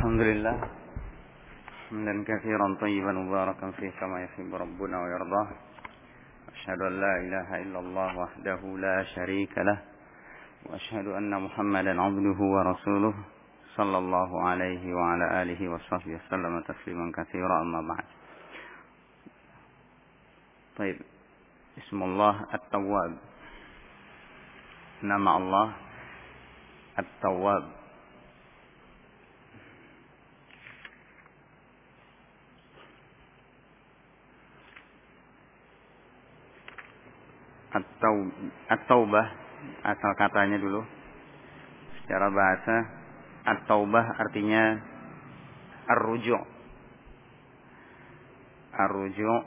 الحمد لله. حمدا كثيرا طيبا مباركا فيه كما يحب ربنا ويرضاه. أشهد أن لا إله إلا الله وحده لا شريك له. وأشهد أن محمدا عبده ورسوله صلى الله عليه وعلى آله وصحبه وسلم تسليما كثيرا. أما بعد. طيب. اسم الله التواب. nama Allah At-Tawwab At-Taubah asal katanya dulu. Secara bahasa At-Taubah artinya Ar-Ruju' Ar-Ruju'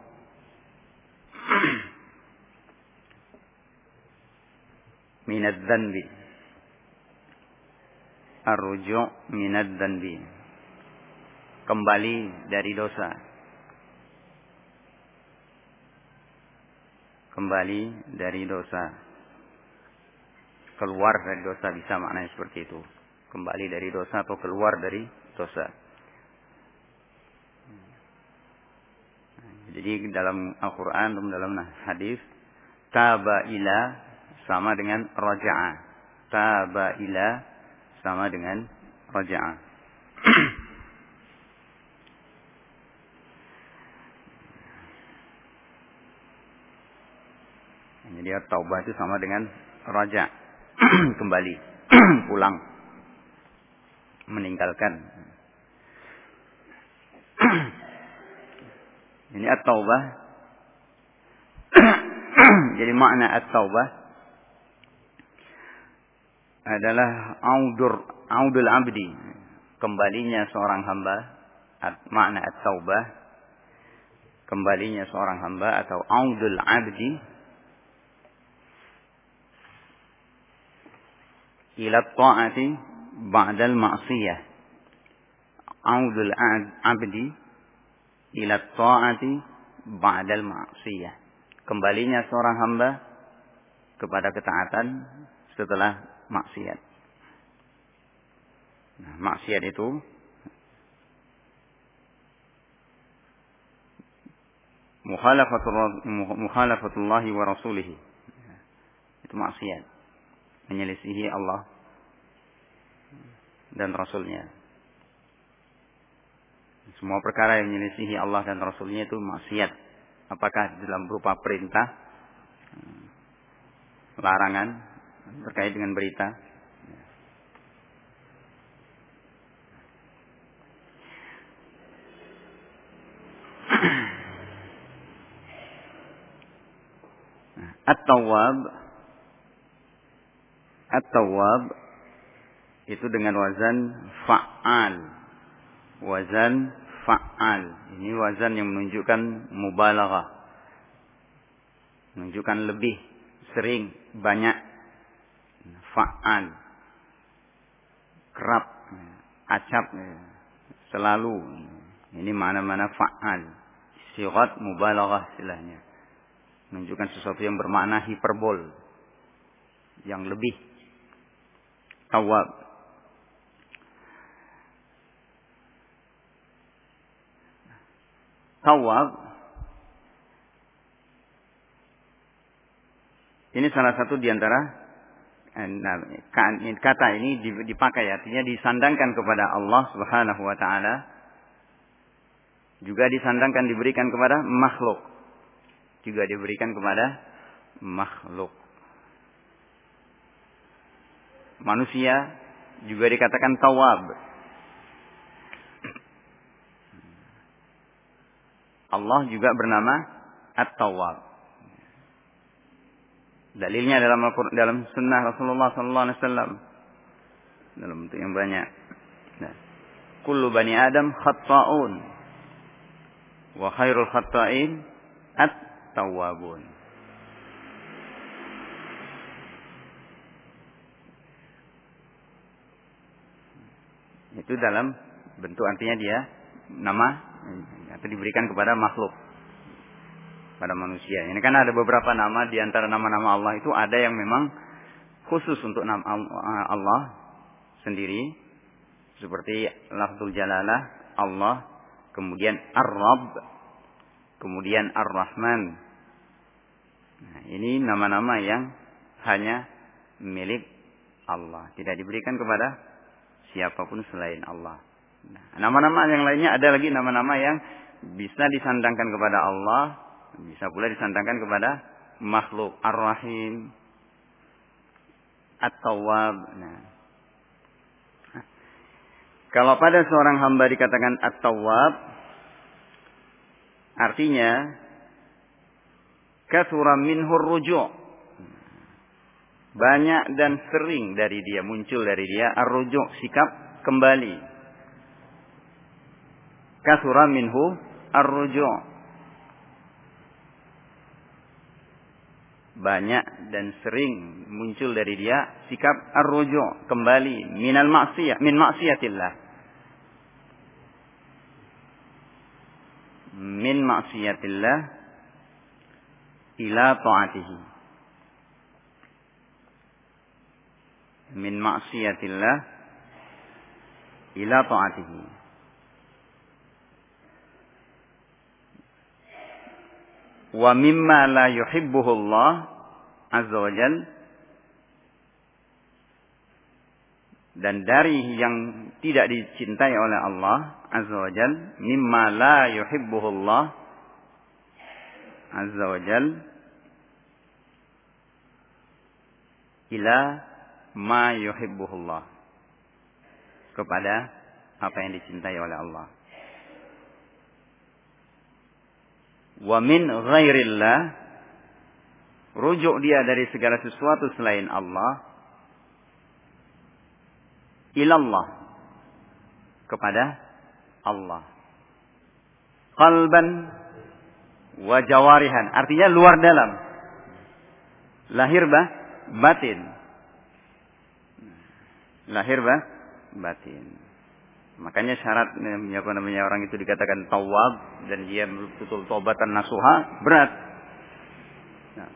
minad dhanbi Ar-Ruju' minad dhanbi kembali dari dosa kembali dari dosa. Keluar dari dosa bisa maknanya seperti itu. Kembali dari dosa atau keluar dari dosa. Jadi dalam Al-Quran dalam hadis taba ila sama dengan raja'a taba ila sama dengan raja'a Jadi taubah itu sama dengan raja. Kembali. Pulang. Meninggalkan. Ini at-taubah. Jadi makna at-taubah adalah audur audul abdi. Kembalinya seorang hamba at, makna at-taubah. Kembalinya seorang hamba atau audul abdi ila ta'ati ba'dal ma'siyah. Audul abdi ila ta'ati ba'dal ma'siyah. Kembalinya seorang hamba kepada ketaatan setelah maksiat. Nah, maksiat itu mukhalafatullah wa rasulih. Itu maksiat menyelisihi Allah dan Rasulnya. Semua perkara yang menyelisihi Allah dan Rasulnya itu maksiat. Apakah dalam berupa perintah, larangan terkait dengan berita. At-Tawwab At-Tawwab itu dengan wazan fa'al. Wazan fa'al. Ini wazan yang menunjukkan mubalaghah. Menunjukkan lebih, sering, banyak. Fa'al. Kerap, acap, selalu. Ini mana-mana fa'al. Sirat mubalaghah istilahnya. Menunjukkan sesuatu yang bermakna hiperbol. Yang lebih tawab. Tawab ini salah satu di antara eh, nah, kata ini dipakai artinya disandangkan kepada Allah Subhanahu wa taala juga disandangkan diberikan kepada makhluk juga diberikan kepada makhluk manusia juga dikatakan tawab. Allah juga bernama At-Tawwab. Dalilnya dalam dalam sunnah Rasulullah sallallahu alaihi wasallam dalam bentuk yang banyak. Nah, kullu bani Adam khata'un wa khairul khata'in at-tawwabun. Itu dalam bentuk artinya dia nama atau diberikan kepada makhluk pada manusia. Ini kan ada beberapa nama di antara nama-nama Allah itu ada yang memang khusus untuk nama Allah sendiri. Seperti lafzul jalalah Allah, kemudian Ar-Rabb, kemudian Ar-Rahman. Nah, ini nama-nama yang hanya milik Allah, tidak diberikan kepada siapa pun selain Allah. Nah, nama-nama yang lainnya ada lagi nama-nama yang bisa disandangkan kepada Allah, bisa pula disandangkan kepada makhluk Ar-Rahim, At-Tawwab. Nah. Kalau pada seorang hamba dikatakan At-Tawwab, artinya kathura minhur rujuk. Banyak dan sering dari dia muncul dari dia ar-rujuk sikap kembali. Kathura minhu ar-rujuk. banyak dan sering muncul dari dia sikap ar-ruju' kembali minal maksiyah min maksiatillah min maksiatillah ila ta'atihi min maksiatillah ila ta'atihi. Wa mimma la yuhibbuhu Allah azza wa jal. Dan dari yang tidak dicintai oleh Allah azza wa jal mimma la yuhibbuhu Allah azza wa jal ila ma yuhibbuhu Allah kepada apa yang dicintai oleh Allah. Wa min ghairillah. Rujuk dia dari segala sesuatu selain Allah. Ilallah. Kepada Allah. Qalban wa jawarihan. Artinya luar dalam. Lahir bah batin lahir bah batin Makanya syarat apa namanya orang itu dikatakan tawab dan dia betul tobatan nasuha berat. Nah.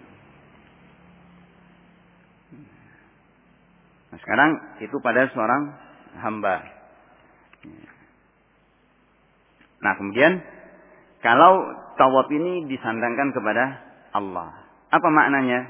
nah sekarang itu pada seorang hamba. Nah kemudian kalau tawab ini disandangkan kepada Allah, apa maknanya?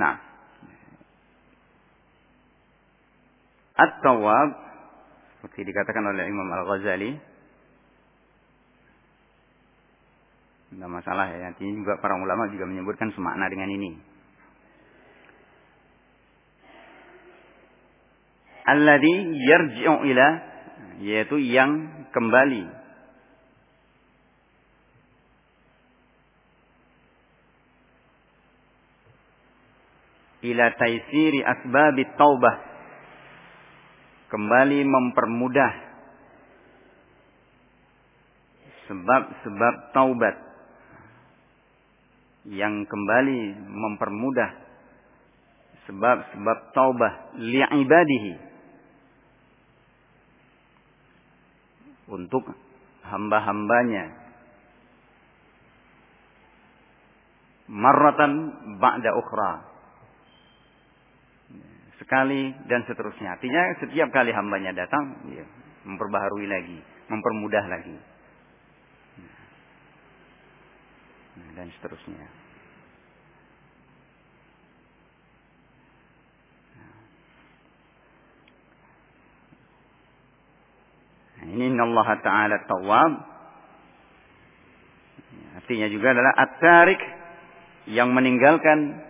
Nah. At-Tawwab seperti dikatakan oleh Imam Al-Ghazali Tidak masalah ya. Nanti juga para ulama juga menyebutkan semakna dengan ini. Alladhi yarji'u ila yaitu yang kembali ila taisiri asbabit taubah kembali mempermudah sebab-sebab taubat yang kembali mempermudah sebab-sebab taubah li'ibadihi untuk hamba-hambanya. Marratan ba'da ukhra sekali dan seterusnya. Artinya setiap kali hambanya datang, ya, memperbaharui lagi, mempermudah lagi. Nah, dan seterusnya. Nah, ini Allah Ta'ala Tawab. Artinya juga adalah at-tarik yang meninggalkan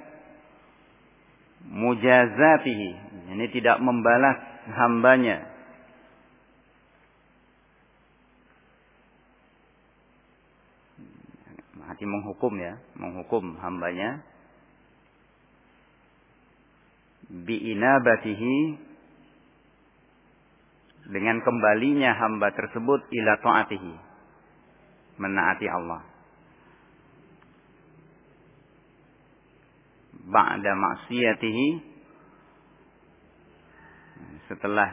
mujazatihi. Ini tidak membalas hambanya. Hati menghukum ya, menghukum hambanya. Bi'inabatihi dengan kembalinya hamba tersebut ila ta'atihi. Menaati Allah. Ba'da maksiatihi setelah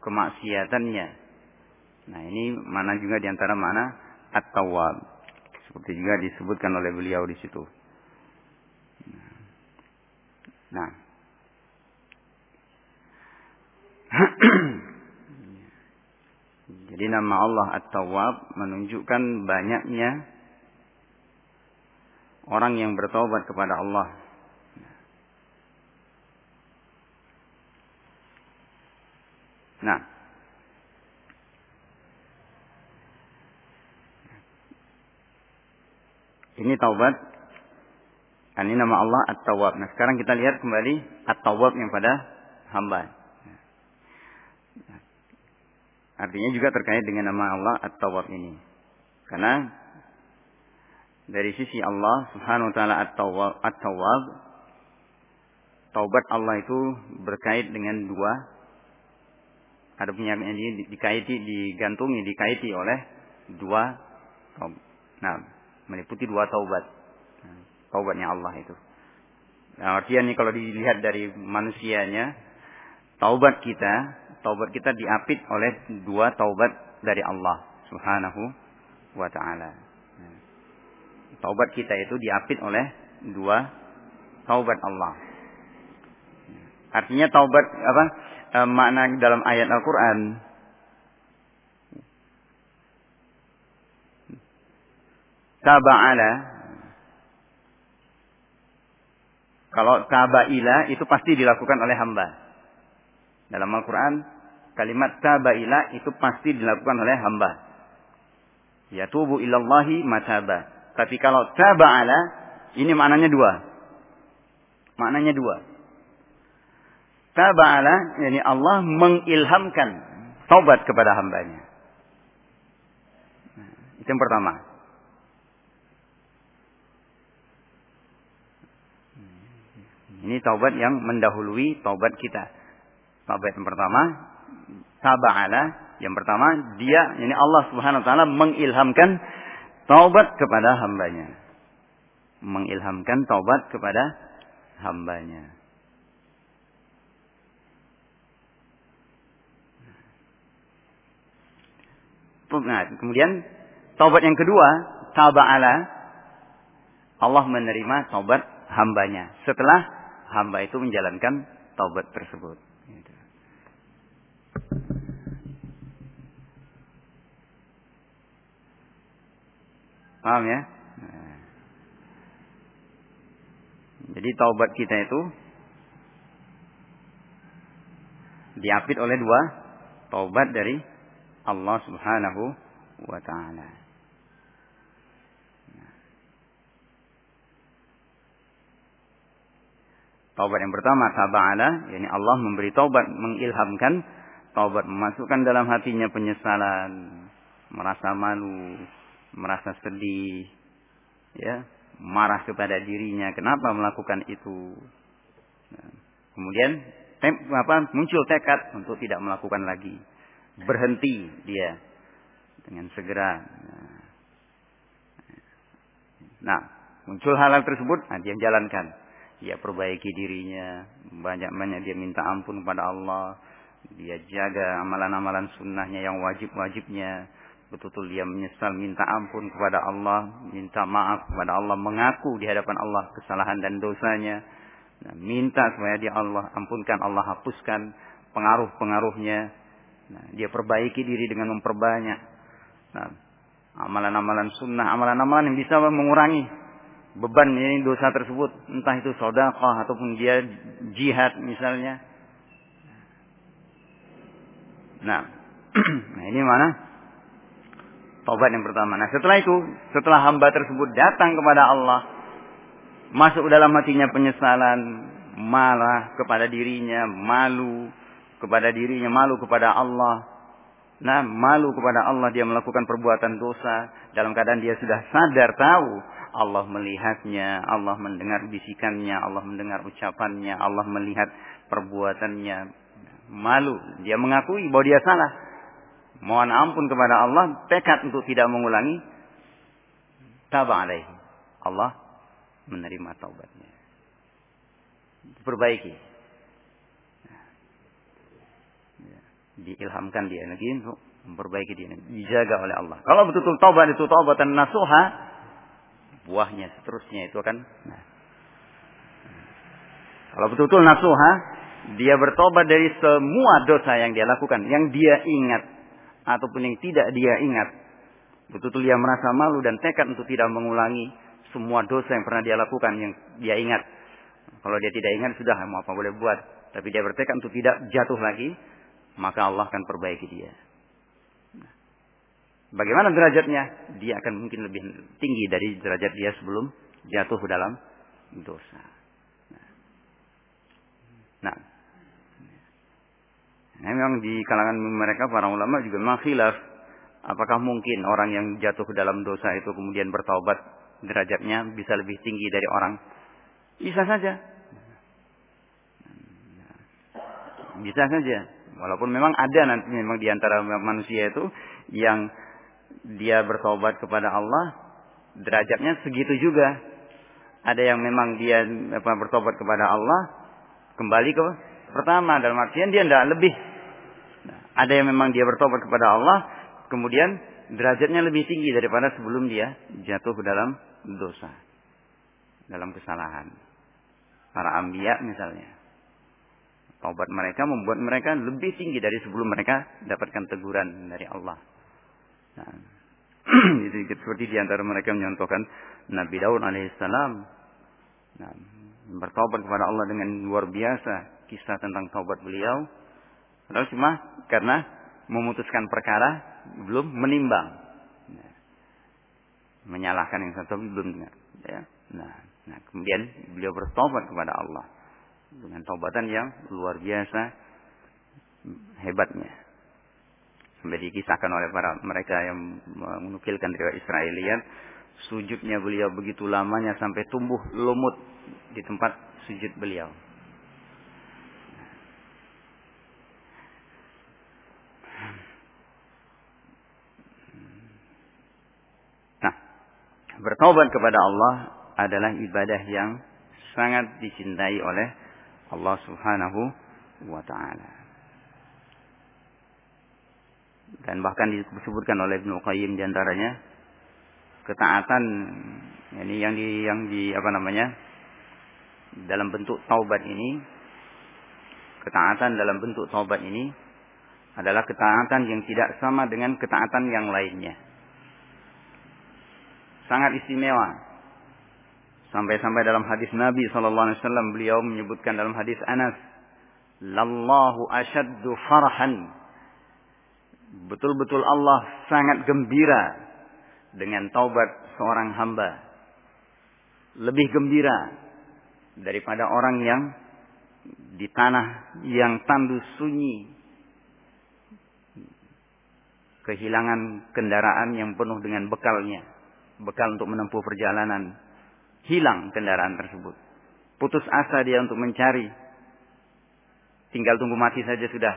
kemaksiatannya. Nah, ini mana juga di antara mana at-tawwab. Seperti juga disebutkan oleh beliau di situ. Nah. Jadi nama Allah At-Tawwab menunjukkan banyaknya orang yang bertobat kepada Allah. Nah, ini taubat. Ini nama Allah At-Tawwab. Nah, sekarang kita lihat kembali At-Tawwab yang pada hamba. Artinya juga terkait dengan nama Allah At-Tawwab ini. Karena dari sisi Allah Subhanahu wa taala At-Tawwab taubat Allah itu berkait dengan dua ada punya ini dikaiti digantungi dikaiti oleh dua nah meliputi dua taubat taubatnya Allah itu nah, artinya kalau dilihat dari manusianya taubat kita taubat kita diapit oleh dua taubat dari Allah Subhanahu wa taala taubat kita itu diapit oleh dua taubat Allah. Artinya taubat apa? E, makna dalam ayat Al-Qur'an taba'ala kalau taba'ila itu pasti dilakukan oleh hamba. Dalam Al-Quran, kalimat taba'ila itu pasti dilakukan oleh hamba. Yatubu ilallahi mataba. Tapi kalau taba'ala, ini maknanya dua. Maknanya dua. Taba'ala, yani Allah mengilhamkan taubat kepada hambanya. Nah, itu yang pertama. Ini taubat yang mendahului taubat kita. Taubat yang pertama, taba'ala, yang pertama dia, ini Allah Subhanahu wa taala mengilhamkan taubat kepada hambanya. Mengilhamkan taubat kepada hambanya. Kemudian taubat yang kedua, taba'ala. Allah menerima taubat hambanya. Setelah hamba itu menjalankan taubat tersebut. Gitu. Paham ya? Nah. Jadi taubat kita itu diapit oleh dua taubat dari Allah Subhanahu wa taala. Taubat yang pertama taba'ala, yakni Allah memberi taubat, mengilhamkan taubat memasukkan dalam hatinya penyesalan, merasa malu, merasa sedih, ya, marah kepada dirinya, kenapa melakukan itu. Nah, kemudian tem, apa, muncul tekad untuk tidak melakukan lagi, berhenti dia dengan segera. Nah, muncul hal-hal tersebut, nah dia jalankan. Dia perbaiki dirinya, banyak-banyak dia minta ampun kepada Allah, dia jaga amalan-amalan sunnahnya yang wajib-wajibnya, betul-betul dia menyesal, minta ampun kepada Allah, minta maaf kepada Allah, mengaku di hadapan Allah kesalahan dan dosanya, nah, minta supaya dia Allah ampunkan, Allah hapuskan pengaruh-pengaruhnya, nah, dia perbaiki diri dengan memperbanyak nah, amalan-amalan sunnah, amalan-amalan yang bisa mengurangi beban ini dosa tersebut, entah itu sodakoh ataupun dia jihad misalnya. Nah, nah ini mana? Taubat yang pertama. Nah setelah itu, setelah hamba tersebut datang kepada Allah, masuk dalam hatinya penyesalan, marah kepada dirinya, malu kepada dirinya, malu kepada Allah. Nah, malu kepada Allah dia melakukan perbuatan dosa dalam keadaan dia sudah sadar tahu Allah melihatnya, Allah mendengar bisikannya, Allah mendengar ucapannya, Allah melihat perbuatannya. Malu, dia mengakui bahwa dia salah mohon ampun kepada Allah, tekad untuk tidak mengulangi, tabah alaihi. Allah menerima taubatnya. Perbaiki. Diilhamkan dia lagi untuk memperbaiki diri dijaga oleh Allah. Kalau betul-betul taubat itu taubatan nasuha buahnya seterusnya itu akan nah. kalau betul-betul nasuha dia bertobat dari semua dosa yang dia lakukan yang dia ingat ataupun yang tidak dia ingat. Betul-betul dia merasa malu dan tekad untuk tidak mengulangi semua dosa yang pernah dia lakukan yang dia ingat. Kalau dia tidak ingat sudah mau apa boleh buat? Tapi dia bertekad untuk tidak jatuh lagi maka Allah akan perbaiki dia. Bagaimana derajatnya? Dia akan mungkin lebih tinggi dari derajat dia sebelum jatuh dalam dosa. Nah, nah memang di kalangan mereka para ulama juga memang khilaf. Apakah mungkin orang yang jatuh ke dalam dosa itu kemudian bertaubat derajatnya bisa lebih tinggi dari orang? Bisa saja. Bisa saja. Walaupun memang ada nanti memang di antara manusia itu yang dia bertobat kepada Allah, derajatnya segitu juga. Ada yang memang dia apa, bertobat kepada Allah, kembali ke pertama dalam artian dia tidak lebih. Nah, ada yang memang dia bertobat kepada Allah, kemudian derajatnya lebih tinggi daripada sebelum dia jatuh ke dalam dosa, dalam kesalahan. Para ambia misalnya. Taubat mereka membuat mereka lebih tinggi dari sebelum mereka dapatkan teguran dari Allah. Nah, itu seperti di antara mereka menyontohkan Nabi Daud alaihissalam. Nah, bertaubat kepada Allah dengan luar biasa kisah tentang taubat beliau. Lalu cuma karena memutuskan perkara belum menimbang. Nah, menyalahkan yang satu belum ya. Nah, nah, kemudian beliau bertobat kepada Allah dengan taubatan yang luar biasa hebatnya. Sampai dikisahkan oleh para mereka yang menukilkan riwayat Israelian, sujudnya beliau begitu lamanya sampai tumbuh lumut di tempat sujud beliau. Nah, bertobat kepada Allah adalah ibadah yang sangat dicintai oleh Allah Subhanahu wa taala. Dan bahkan disebutkan oleh Ibnu Qayyim di antaranya ketaatan ini yang di yang di apa namanya? dalam bentuk taubat ini ketaatan dalam bentuk taubat ini adalah ketaatan yang tidak sama dengan ketaatan yang lainnya. Sangat istimewa Sampai-sampai dalam hadis Nabi sallallahu alaihi wasallam beliau menyebutkan dalam hadis Anas, "Lallahu asyaddu farhan." Betul-betul Allah sangat gembira dengan taubat seorang hamba. Lebih gembira daripada orang yang di tanah yang tandus sunyi. Kehilangan kendaraan yang penuh dengan bekalnya. Bekal untuk menempuh perjalanan hilang kendaraan tersebut. Putus asa dia untuk mencari. Tinggal tunggu mati saja sudah.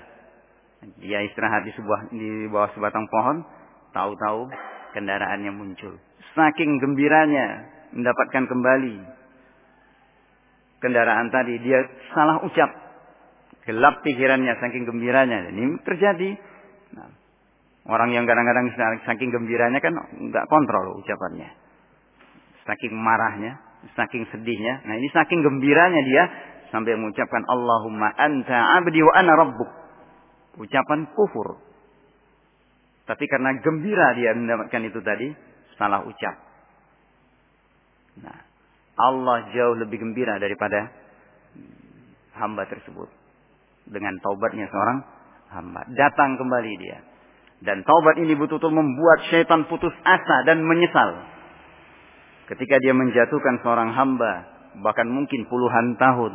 Dia istirahat di sebuah di bawah sebatang pohon, tahu-tahu kendaraannya muncul. Saking gembiranya mendapatkan kembali kendaraan tadi, dia salah ucap. Gelap pikirannya saking gembiranya. Ini terjadi. Nah, orang yang kadang-kadang saking gembiranya kan nggak kontrol ucapannya saking marahnya, saking sedihnya. Nah ini saking gembiranya dia sampai mengucapkan Allahumma anta abdi wa ana rabbuk. Ucapan kufur. Tapi karena gembira dia mendapatkan itu tadi, salah ucap. Nah, Allah jauh lebih gembira daripada hamba tersebut. Dengan taubatnya seorang hamba. Datang kembali dia. Dan taubat ini betul-betul membuat syaitan putus asa dan menyesal ketika dia menjatuhkan seorang hamba, bahkan mungkin puluhan tahun,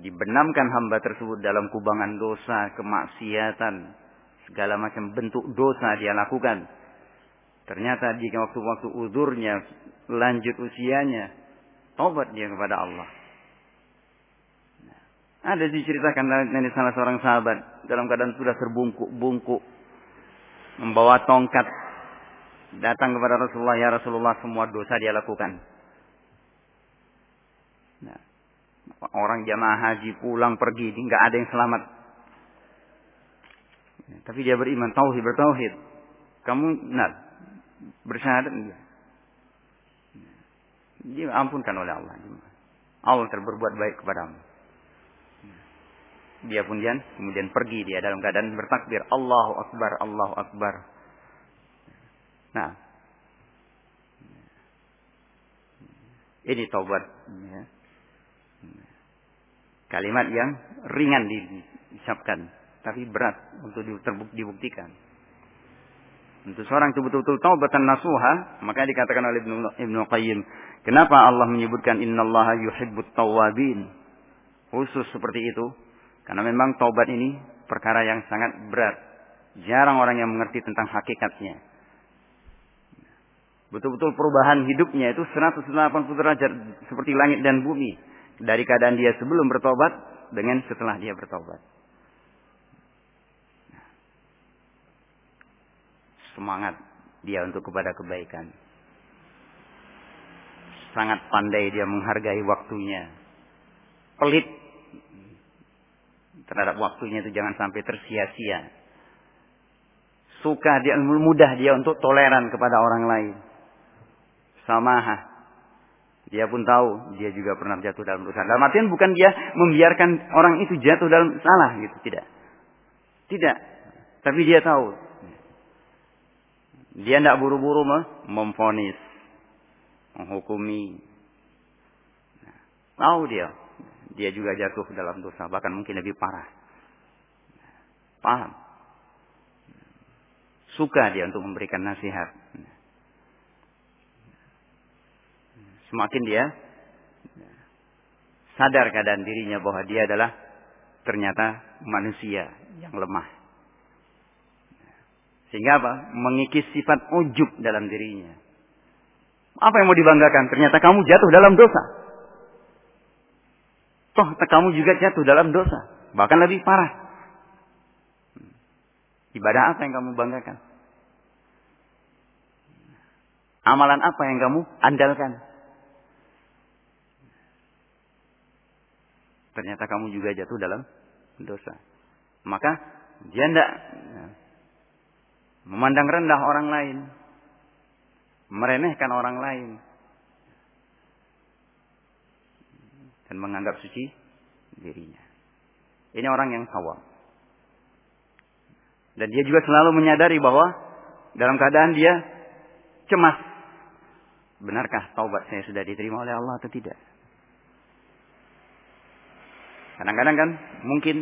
dibenamkan hamba tersebut dalam kubangan dosa, kemaksiatan, segala macam bentuk dosa dia lakukan. Ternyata di waktu-waktu uzurnya, lanjut usianya, tobat dia kepada Allah. Nah, ada diceritakan dari salah seorang sahabat dalam keadaan sudah terbungkuk-bungkuk, membawa tongkat datang kepada Rasulullah, ya Rasulullah semua dosa dia lakukan. Nah, orang jamaah haji pulang pergi, nggak ada yang selamat. Tapi dia beriman tauhid bertauhid. Kamu benar bersyahadat dia. Dia ampunkan oleh Allah. Allah terberbuat baik kepadamu. Dia pun dia kemudian pergi dia dalam keadaan bertakbir Allahu Akbar, Allahu Akbar. Nah, ini taubat. Ya. Kalimat yang ringan diucapkan, tapi berat untuk dibuktikan. Untuk seorang itu betul-betul taubatan nasuha, maka dikatakan oleh Ibnu Qayyim, kenapa Allah menyebutkan innallaha yuhibbut tawabin? Khusus seperti itu, karena memang taubat ini perkara yang sangat berat. Jarang orang yang mengerti tentang hakikatnya. Betul-betul perubahan hidupnya itu 180 derajat seperti langit dan bumi. Dari keadaan dia sebelum bertobat dengan setelah dia bertobat. semangat dia untuk kepada kebaikan. Sangat pandai dia menghargai waktunya. Pelit terhadap waktunya itu jangan sampai tersia-sia. Suka dia mudah dia untuk toleran kepada orang lain. Samahah. Dia pun tahu dia juga pernah jatuh dalam dosa. Dalam artian bukan dia membiarkan orang itu jatuh dalam salah gitu, tidak. Tidak. Tapi dia tahu dia tidak buru-buru memfonis, menghukumi. Tahu dia, dia juga jatuh dalam dosa, bahkan mungkin lebih parah. Paham? Suka dia untuk memberikan nasihat. Semakin dia sadar keadaan dirinya bahwa dia adalah ternyata manusia yang lemah. Sehingga apa? Mengikis sifat ujub dalam dirinya. Apa yang mau dibanggakan? Ternyata kamu jatuh dalam dosa. Toh kamu juga jatuh dalam dosa. Bahkan lebih parah. Ibadah apa yang kamu banggakan? Amalan apa yang kamu andalkan? Ternyata kamu juga jatuh dalam dosa. Maka dia tidak memandang rendah orang lain, meremehkan orang lain, dan menganggap suci dirinya. Ini orang yang sawah. Dan dia juga selalu menyadari bahwa dalam keadaan dia cemas. Benarkah taubat saya sudah diterima oleh Allah atau tidak? Kadang-kadang kan mungkin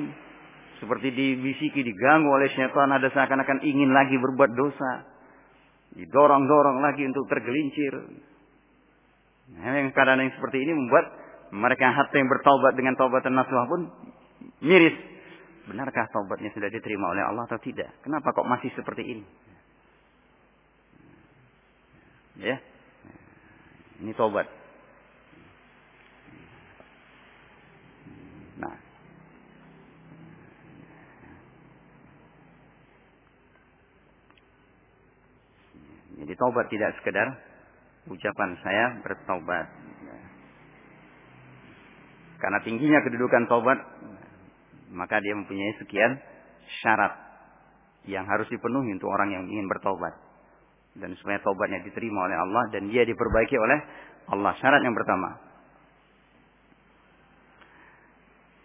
seperti dibisiki, diganggu oleh syaitan, ada seakan-akan ingin lagi berbuat dosa. Didorong-dorong lagi untuk tergelincir. Nah, yang keadaan yang seperti ini membuat mereka hati yang bertaubat dengan taubatan nasuha pun miris. Benarkah taubatnya sudah diterima oleh Allah atau tidak? Kenapa kok masih seperti ini? Ya. Ini taubat. Nah, Jadi taubat tidak sekedar ucapan saya bertaubat. Karena tingginya kedudukan taubat, maka dia mempunyai sekian syarat yang harus dipenuhi untuk orang yang ingin bertaubat. Dan supaya taubatnya diterima oleh Allah dan dia diperbaiki oleh Allah. Syarat yang pertama.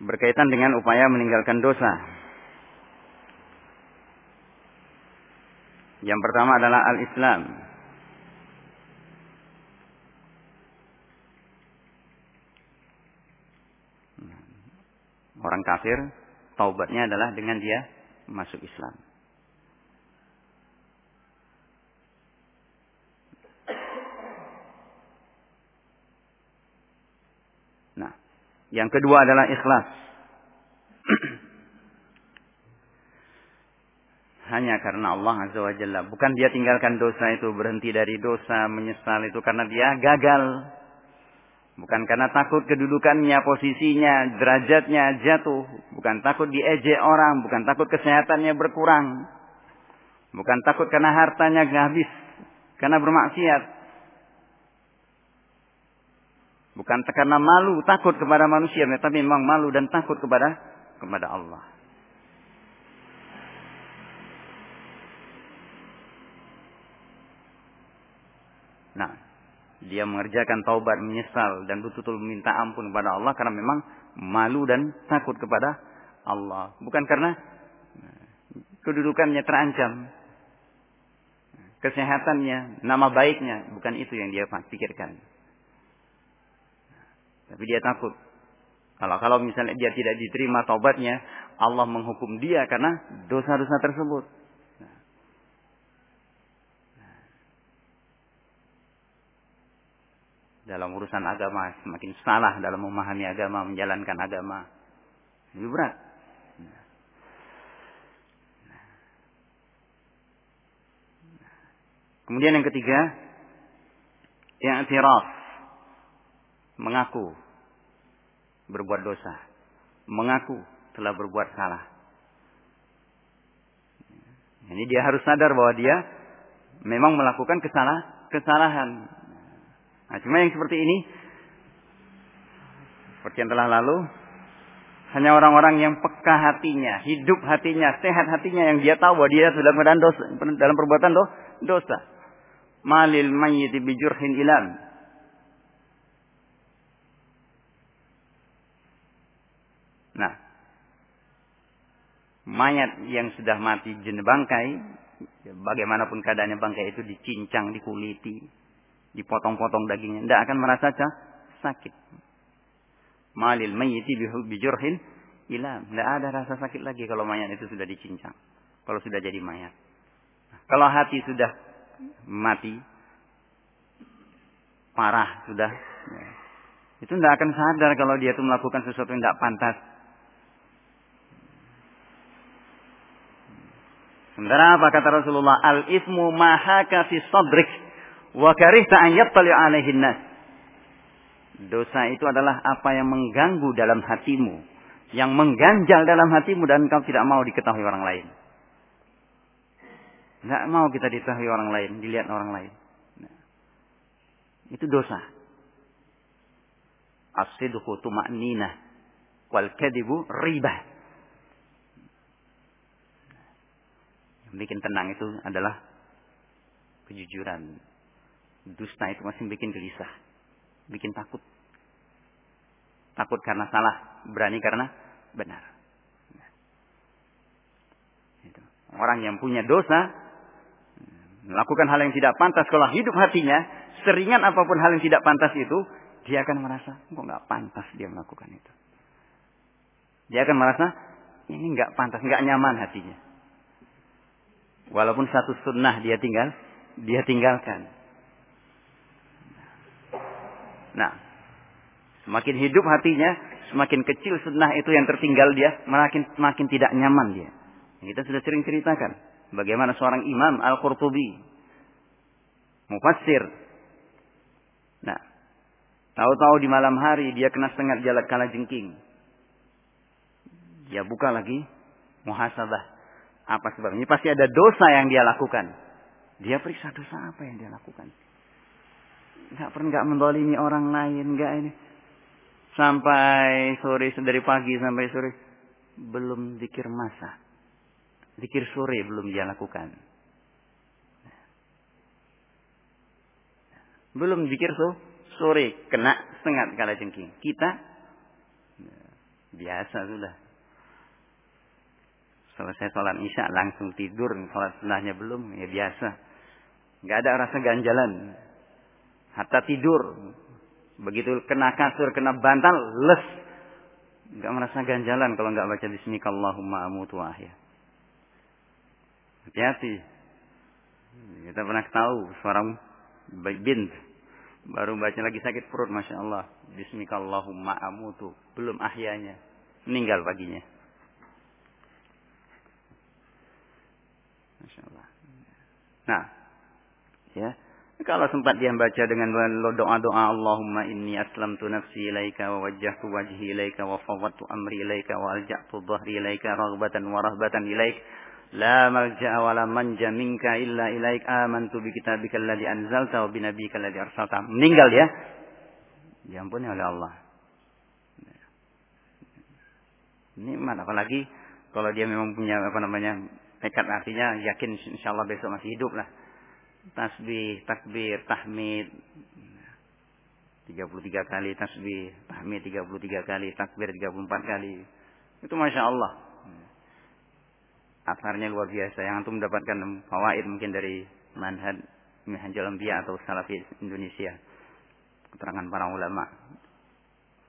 Berkaitan dengan upaya meninggalkan dosa. Yang pertama adalah al-Islam. Orang kafir taubatnya adalah dengan dia masuk Islam. Nah, yang kedua adalah ikhlas. Hanya karena Allah Azza wa Jalla. Bukan dia tinggalkan dosa itu, berhenti dari dosa, menyesal itu karena dia gagal. Bukan karena takut kedudukannya, posisinya, derajatnya jatuh. Bukan takut diejek orang, bukan takut kesehatannya berkurang. Bukan takut karena hartanya habis, karena bermaksiat. Bukan karena malu, takut kepada manusia, tapi memang malu dan takut kepada kepada Allah. Nah, dia mengerjakan taubat, menyesal dan betul-betul minta ampun kepada Allah karena memang malu dan takut kepada Allah. Bukan karena kedudukannya terancam. Kesehatannya, nama baiknya, bukan itu yang dia pikirkan. Tapi dia takut. Kalau kalau misalnya dia tidak diterima taubatnya, Allah menghukum dia karena dosa-dosa tersebut. Dalam urusan agama, semakin salah dalam memahami agama, menjalankan agama. Lebih berat. Kemudian yang ketiga, yang i'tiraf. Mengaku berbuat dosa. Mengaku telah berbuat salah. Ini dia harus sadar bahwa dia memang melakukan kesalah, kesalahan. Nah, cuma yang seperti ini, seperti yang telah lalu, hanya orang-orang yang peka hatinya, hidup hatinya, sehat hatinya yang dia tahu bahwa dia sudah dalam dosa, dalam perbuatan dosa. Malil mayyiti bijurhin ilam. Nah, mayat yang sudah mati jenis bangkai, bagaimanapun keadaannya bangkai itu dicincang, dikuliti, dipotong-potong dagingnya, tidak akan merasa sakit. Malil mayyiti bijurhin ilam. Tidak ada rasa sakit lagi kalau mayat itu sudah dicincang. Kalau sudah jadi mayat. Kalau hati sudah mati, parah sudah, itu tidak akan sadar kalau dia itu melakukan sesuatu yang tidak pantas. Sementara apa kata Rasulullah? Al-ismu mahaka fi sadrik Wa karihta an yattali alaihin nas. Dosa itu adalah apa yang mengganggu dalam hatimu. Yang mengganjal dalam hatimu dan kau tidak mau diketahui orang lain. Tidak mau kita diketahui orang lain, dilihat orang lain. Nah, itu dosa. As-sidqu wal kadibu ribah. Yang bikin tenang itu adalah kejujuran. Dusta itu masih bikin gelisah. Bikin takut. Takut karena salah. Berani karena benar. Orang yang punya dosa. Melakukan hal yang tidak pantas. Kalau hidup hatinya. Seringan apa pun hal yang tidak pantas itu. Dia akan merasa. Kok nggak pantas dia melakukan itu. Dia akan merasa. Ini nggak pantas. nggak nyaman hatinya. Walaupun satu sunnah dia tinggal. Dia tinggalkan. Nah, semakin hidup hatinya, semakin kecil sunnah itu yang tertinggal dia, makin makin tidak nyaman dia. Kita sudah sering ceritakan bagaimana seorang imam Al-Qurtubi mufassir. Nah, tahu-tahu di malam hari dia kena sengat jalan kala jengking. Dia buka lagi muhasabah. Apa sebabnya? Pasti ada dosa yang dia lakukan. Dia periksa dosa apa yang dia lakukan nggak pernah nggak mendolimi orang lain nggak ini. Sampai sore dari pagi sampai sore belum zikir masa. Zikir sore belum dia lakukan. Belum zikir so sore kena sengat kala jengking kita biasa sudah. Selesai sholat isya langsung tidur sholat sunnahnya belum ya biasa. Nggak ada rasa ganjalan hatta tidur. Begitu kena kasur, kena bantal, les. Enggak merasa ganjalan kalau enggak baca bismikallahumma amutu ahya. Hati-hati. Kita pernah tahu seorang bint baru baca lagi sakit perut, masya Allah. Bismikallahumma amutu, belum ahyanya, meninggal paginya. Masya Allah. Nah, ya, kalau sempat dia baca dengan doa-doa Allahumma inni aslamtu nafsi ilaika wa wajjahtu wajhi ilaika wa fawwadtu amri ilaika wa alja'tu dhahri ilaika raghbatan wa rahbatan ilaik. La malja'a wa la manja minka illa ilaik. Amantu bi kitabika alladhi anzalta wa bi nabiyyika alladhi arsalta. Meninggal dia. Diampuni oleh Allah. Nikmat apalagi kalau dia memang punya apa namanya tekad artinya yakin insyaallah besok masih hidup lah tasbih, takbir, tahmid 33 kali tasbih, tahmid 33 kali, takbir 34 kali. Itu Masya Allah. Asarnya luar biasa. Yang antum mendapatkan fawaid mungkin dari manhaj Minhajul Anbiya atau Salafi Indonesia. Keterangan para ulama.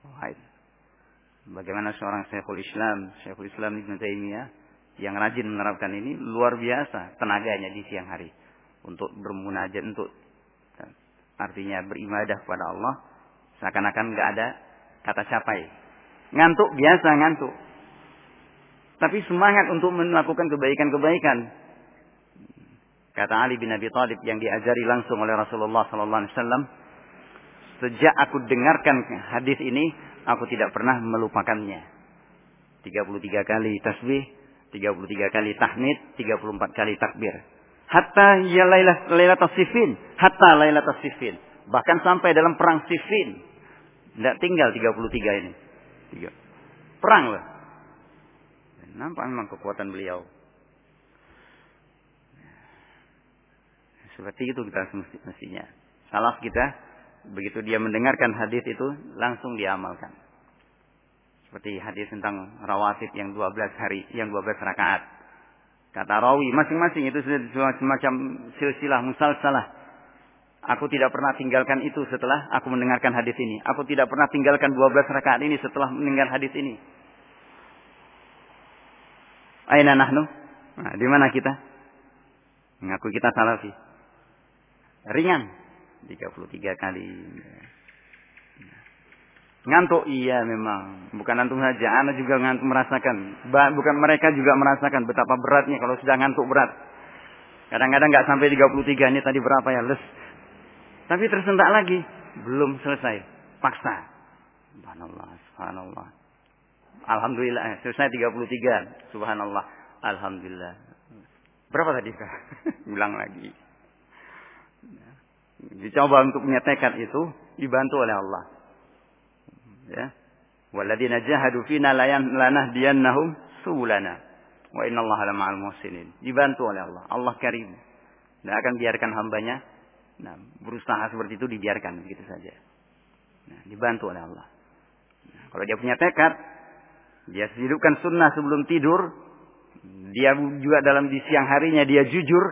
Fawaid. Bagaimana seorang Syekhul Islam, Syekhul Islam Ibn Taimiyah yang rajin menerapkan ini luar biasa tenaganya di siang hari untuk bermunajat untuk artinya beribadah kepada Allah seakan-akan nggak ada kata capai. Ngantuk biasa ngantuk. Tapi semangat untuk melakukan kebaikan-kebaikan. Kata Ali bin Abi Thalib yang diajari langsung oleh Rasulullah sallallahu alaihi wasallam sejak aku dengarkan hadis ini aku tidak pernah melupakannya. 33 kali tasbih 33 kali tahmid 34 kali takbir Hatta ya lailah lailat sifin. Hatta lailat sifin. Bahkan sampai dalam perang sifin. Tidak tinggal 33 ini. Tiga. Perang lah. Nampak memang kekuatan beliau. Seperti itu kita mestinya. Salaf kita, begitu dia mendengarkan hadis itu, langsung diamalkan. Seperti hadis tentang rawatib yang 12 hari, yang 12 rakaat. Kata rawi masing-masing itu semacam silsilah musalsalah. Aku tidak pernah tinggalkan itu setelah aku mendengarkan hadis ini. Aku tidak pernah tinggalkan 12 rakaat ini setelah mendengar hadis ini. Aina nahnu? Nah, di mana kita? Mengaku kita salafi. Ringan. 33 kali. Ngantuk iya memang. Bukan antum saja, anak juga ngantuk merasakan. Bukan mereka juga merasakan betapa beratnya kalau sudah ngantuk berat. Kadang-kadang nggak sampai 33 ini tadi berapa ya les. Tapi tersentak lagi, belum selesai. Paksa. Subhanallah, subhanallah. Alhamdulillah, eh, selesai 33. Subhanallah. Alhamdulillah. Berapa tadi kak? Ulang lagi. Dicoba untuk punya tekad itu, dibantu oleh Allah ya. Walladzina jahadu fina lanahdiyannahum subulana. Wa innallaha lama'al muhsinin. Dibantu oleh Allah. Allah karim. Tidak akan biarkan hambanya nah, berusaha seperti itu dibiarkan begitu saja. Nah, dibantu oleh Allah. Nah, kalau dia punya tekad dia hidupkan sunnah sebelum tidur dia juga dalam di siang harinya dia jujur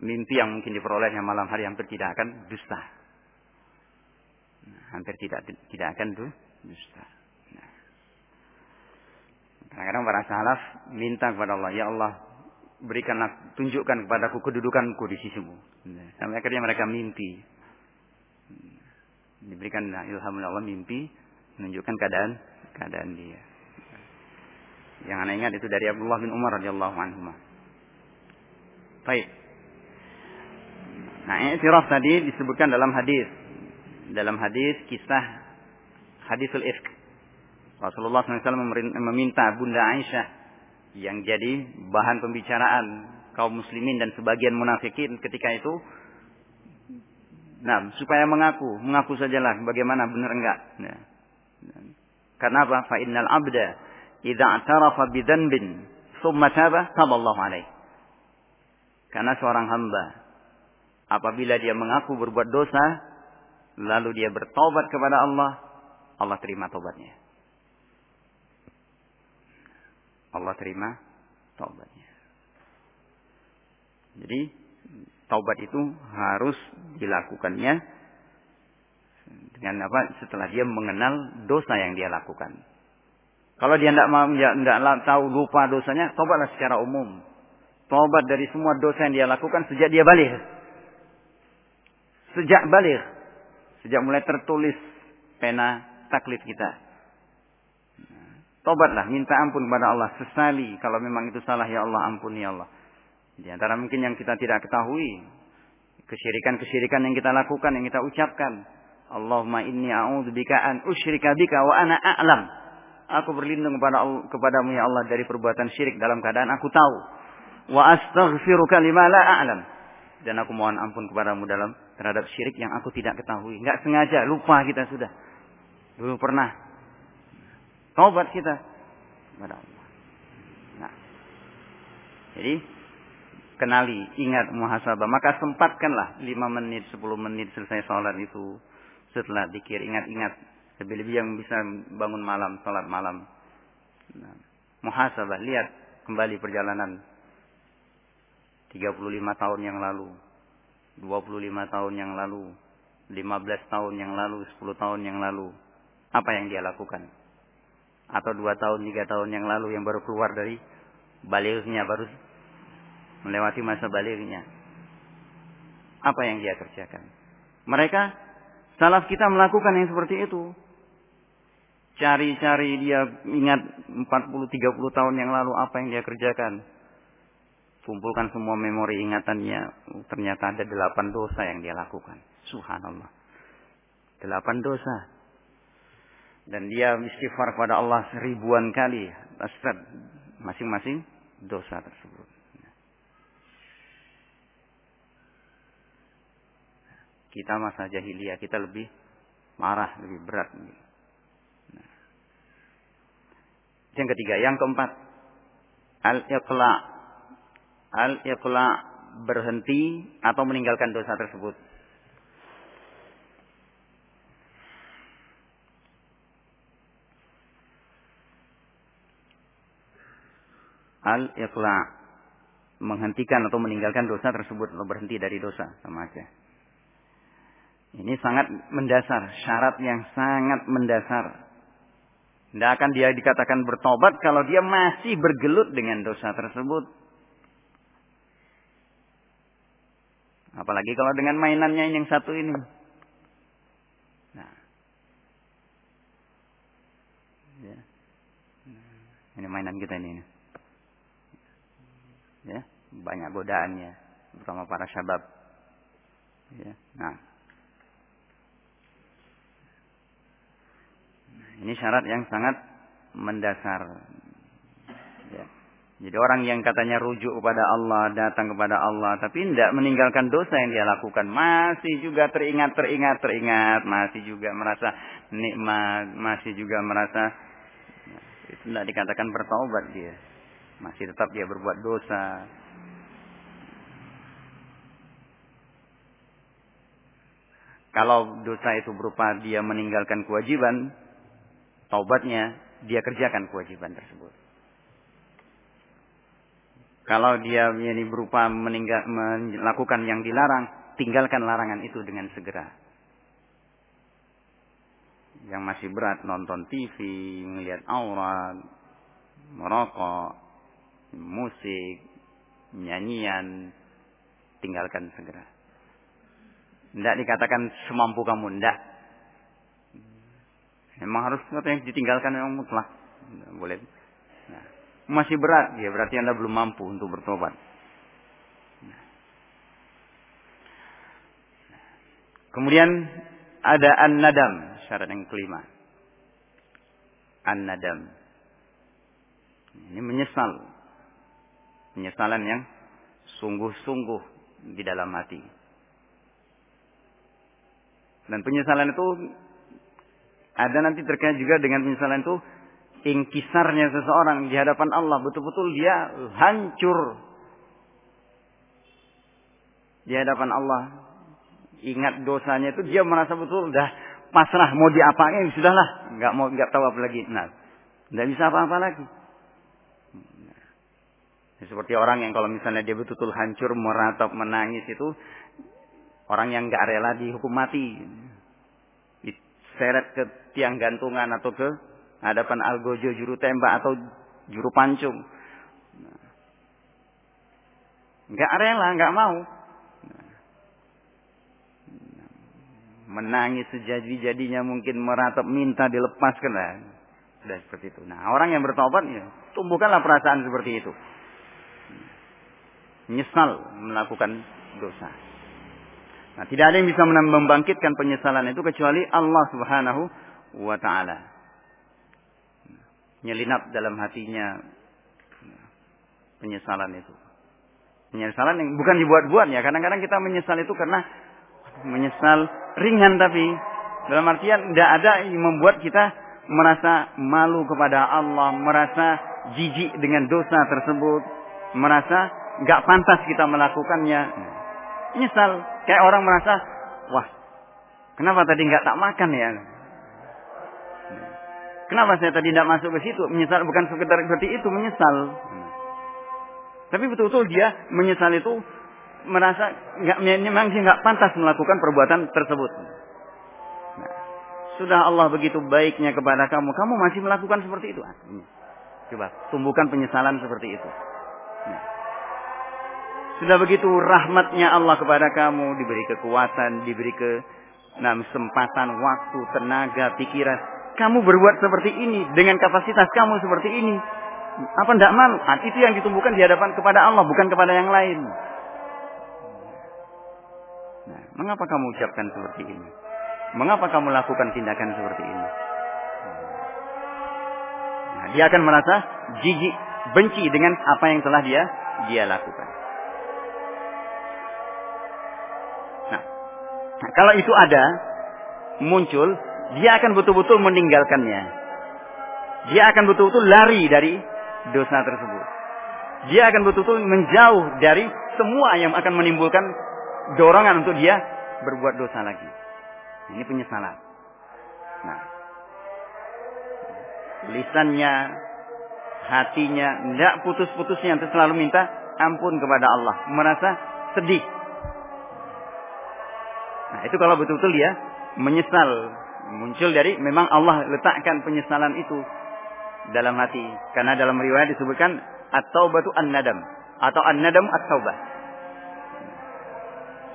mimpi yang mungkin diperolehnya malam hari hampir tidak akan dusta hampir tidak tidak akan dusta. Nah. Kadang-kadang para salaf minta kepada Allah, ya Allah berikanlah tunjukkan kepadaku kedudukanku di sisimu. Nah, sampai akhirnya mereka mimpi. Diberikan ilham oleh Allah mimpi menunjukkan keadaan keadaan dia. Yang anda ingat itu dari Abdullah bin Umar radhiyallahu anhu. Baik. Nah, i'tiraf tadi disebutkan dalam hadis dalam hadis kisah hadisul ifk. Rasulullah SAW meminta Bunda Aisyah yang jadi bahan pembicaraan kaum muslimin dan sebagian munafikin ketika itu nah supaya mengaku mengaku sajalah bagaimana benar enggak nah. karena apa fa innal abda idza i'tarafa bi dzanbin thumma taba taballahu alaihi karena seorang hamba apabila dia mengaku berbuat dosa lalu dia bertobat kepada Allah, Allah terima tobatnya. Allah terima tobatnya. Jadi taubat itu harus dilakukannya dengan apa? Setelah dia mengenal dosa yang dia lakukan. Kalau dia tidak mau, tidak tahu lupa dosanya, tobatlah secara umum. Tobat dari semua dosa yang dia lakukan sejak dia balik. Sejak balik. Sejak mulai tertulis pena taklif kita. Tobatlah, minta ampun kepada Allah. Sesali kalau memang itu salah ya Allah ampuni ya Allah. Di antara mungkin yang kita tidak ketahui. Kesyirikan-kesyirikan yang kita lakukan, yang kita ucapkan. Allahumma inni a'udzubika an usyrika bika wa ana a'lam. Aku berlindung kepada kepadamu ya Allah dari perbuatan syirik dalam keadaan aku tahu. Wa astaghfiruka lima la a'lam dan aku mohon ampun kepadamu dalam terhadap syirik yang aku tidak ketahui. Enggak sengaja, lupa kita sudah. Dulu pernah. Taubat kita kepada Allah. Nah. Jadi kenali, ingat muhasabah. Maka sempatkanlah 5 menit, 10 menit selesai sholat itu. Setelah dikir, ingat-ingat. Lebih-lebih yang bisa bangun malam, sholat malam. Nah, muhasabah, lihat kembali perjalanan 35 tahun yang lalu, 25 tahun yang lalu, 15 tahun yang lalu, 10 tahun yang lalu. Apa yang dia lakukan? Atau 2 tahun, 3 tahun yang lalu yang baru keluar dari balighnya, baru melewati masa balighnya. Apa yang dia kerjakan? Mereka salaf kita melakukan yang seperti itu. Cari-cari dia ingat 40 30 tahun yang lalu apa yang dia kerjakan. Kumpulkan semua memori ingatannya. Ternyata ada delapan dosa yang dia lakukan. Subhanallah. Delapan dosa. Dan dia istighfar kepada Allah seribuan kali. Astad. Masing-masing dosa tersebut. Kita masa jahiliyah kita lebih marah, lebih berat. Yang ketiga, yang keempat, al-iqla. Al-iqla berhenti atau meninggalkan dosa tersebut. Al-iqla menghentikan atau meninggalkan dosa tersebut atau berhenti dari dosa sama aja. Ini sangat mendasar, syarat yang sangat mendasar. Tidak akan dia dikatakan bertobat kalau dia masih bergelut dengan dosa tersebut. Apalagi kalau dengan mainannya yang satu ini. Nah. Ya. Ini mainan kita ini. Ya, banyak godaannya, terutama para syabab. Ya. Nah, Ini syarat yang sangat mendasar. Ya. Jadi orang yang katanya rujuk kepada Allah, datang kepada Allah, tapi tidak meninggalkan dosa yang dia lakukan, masih juga teringat, teringat, teringat, masih juga merasa nikmat, masih juga merasa ya, itu tidak dikatakan bertaubat dia, masih tetap dia berbuat dosa. Kalau dosa itu berupa dia meninggalkan kewajiban, taubatnya, dia kerjakan kewajiban tersebut. Kalau dia ini berupa meninggal, melakukan yang dilarang, tinggalkan larangan itu dengan segera. Yang masih berat nonton TV, melihat aurat, merokok, musik, nyanyian, tinggalkan segera. Tidak dikatakan semampu kamu, tidak Memang harus sesuatu yang ditinggalkan yang mutlak. Boleh. Nah, masih berat, ya berarti anda belum mampu untuk bertobat. Kemudian ada an-nadam, syarat yang kelima. An-nadam. Ini menyesal. Penyesalan yang sungguh-sungguh di dalam hati. Dan penyesalan itu ada nanti terkait juga dengan misalnya itu ingkisarnya seseorang di hadapan Allah betul-betul dia hancur di hadapan Allah. Ingat dosanya itu dia merasa betul dah pasrah mau diapain sudahlah nggak mau nggak tahu apa lagi. Nah, nggak bisa apa-apa lagi. Nah, seperti orang yang kalau misalnya dia betul-betul hancur meratap menangis itu orang yang nggak rela dihukum mati diseret ke tiang gantungan atau ke hadapan algojo juru tembak atau juru pancung. Enggak rela, enggak mau. Menangis sejadi-jadinya mungkin meratap minta dilepaskan lah. Sudah seperti itu. Nah, orang yang bertobat ya, tumbuhkanlah perasaan seperti itu. Nyesal melakukan dosa. Nah, tidak ada yang bisa membangkitkan penyesalan itu kecuali Allah Subhanahu wa taala. Nyelinap dalam hatinya penyesalan itu. Penyesalan yang bukan dibuat-buat ya. Kadang-kadang kita menyesal itu karena menyesal ringan tapi dalam artian tidak ada yang membuat kita merasa malu kepada Allah, merasa jijik dengan dosa tersebut, merasa nggak pantas kita melakukannya. Menyesal. Kayak orang merasa, wah, kenapa tadi nggak tak makan ya? Kenapa saya tadi tidak masuk ke situ? Menyesal bukan sekedar seperti itu, menyesal. Tapi betul-betul dia menyesal itu merasa nggak memang dia nggak pantas melakukan perbuatan tersebut. Nah, sudah Allah begitu baiknya kepada kamu, kamu masih melakukan seperti itu. Ah, Coba tumbuhkan penyesalan seperti itu. Nah, sudah begitu rahmatnya Allah kepada kamu, diberi kekuatan, diberi ke nah, kesempatan, waktu, tenaga, pikiran. Kamu berbuat seperti ini dengan kapasitas kamu seperti ini. Apa tidak malu? Nah, itu yang ditumbuhkan di hadapan kepada Allah, bukan kepada yang lain. Nah, mengapa kamu ucapkan seperti ini? Mengapa kamu lakukan tindakan seperti ini? Nah, dia akan merasa jijik, benci dengan apa yang telah dia dia lakukan. Nah, nah kalau itu ada muncul, dia akan betul-betul meninggalkannya. Dia akan betul-betul lari dari dosa tersebut. Dia akan betul-betul menjauh dari semua yang akan menimbulkan dorongan untuk dia berbuat dosa lagi. Ini penyesalan. Nah, lisannya, hatinya, tidak putus-putusnya untuk selalu minta ampun kepada Allah. Merasa sedih. Nah, itu kalau betul-betul dia menyesal. Muncul dari memang Allah letakkan penyesalan itu dalam hati. Karena dalam riwayat disebutkan at-taubatu an-nadam atau an-nadam at-taubah.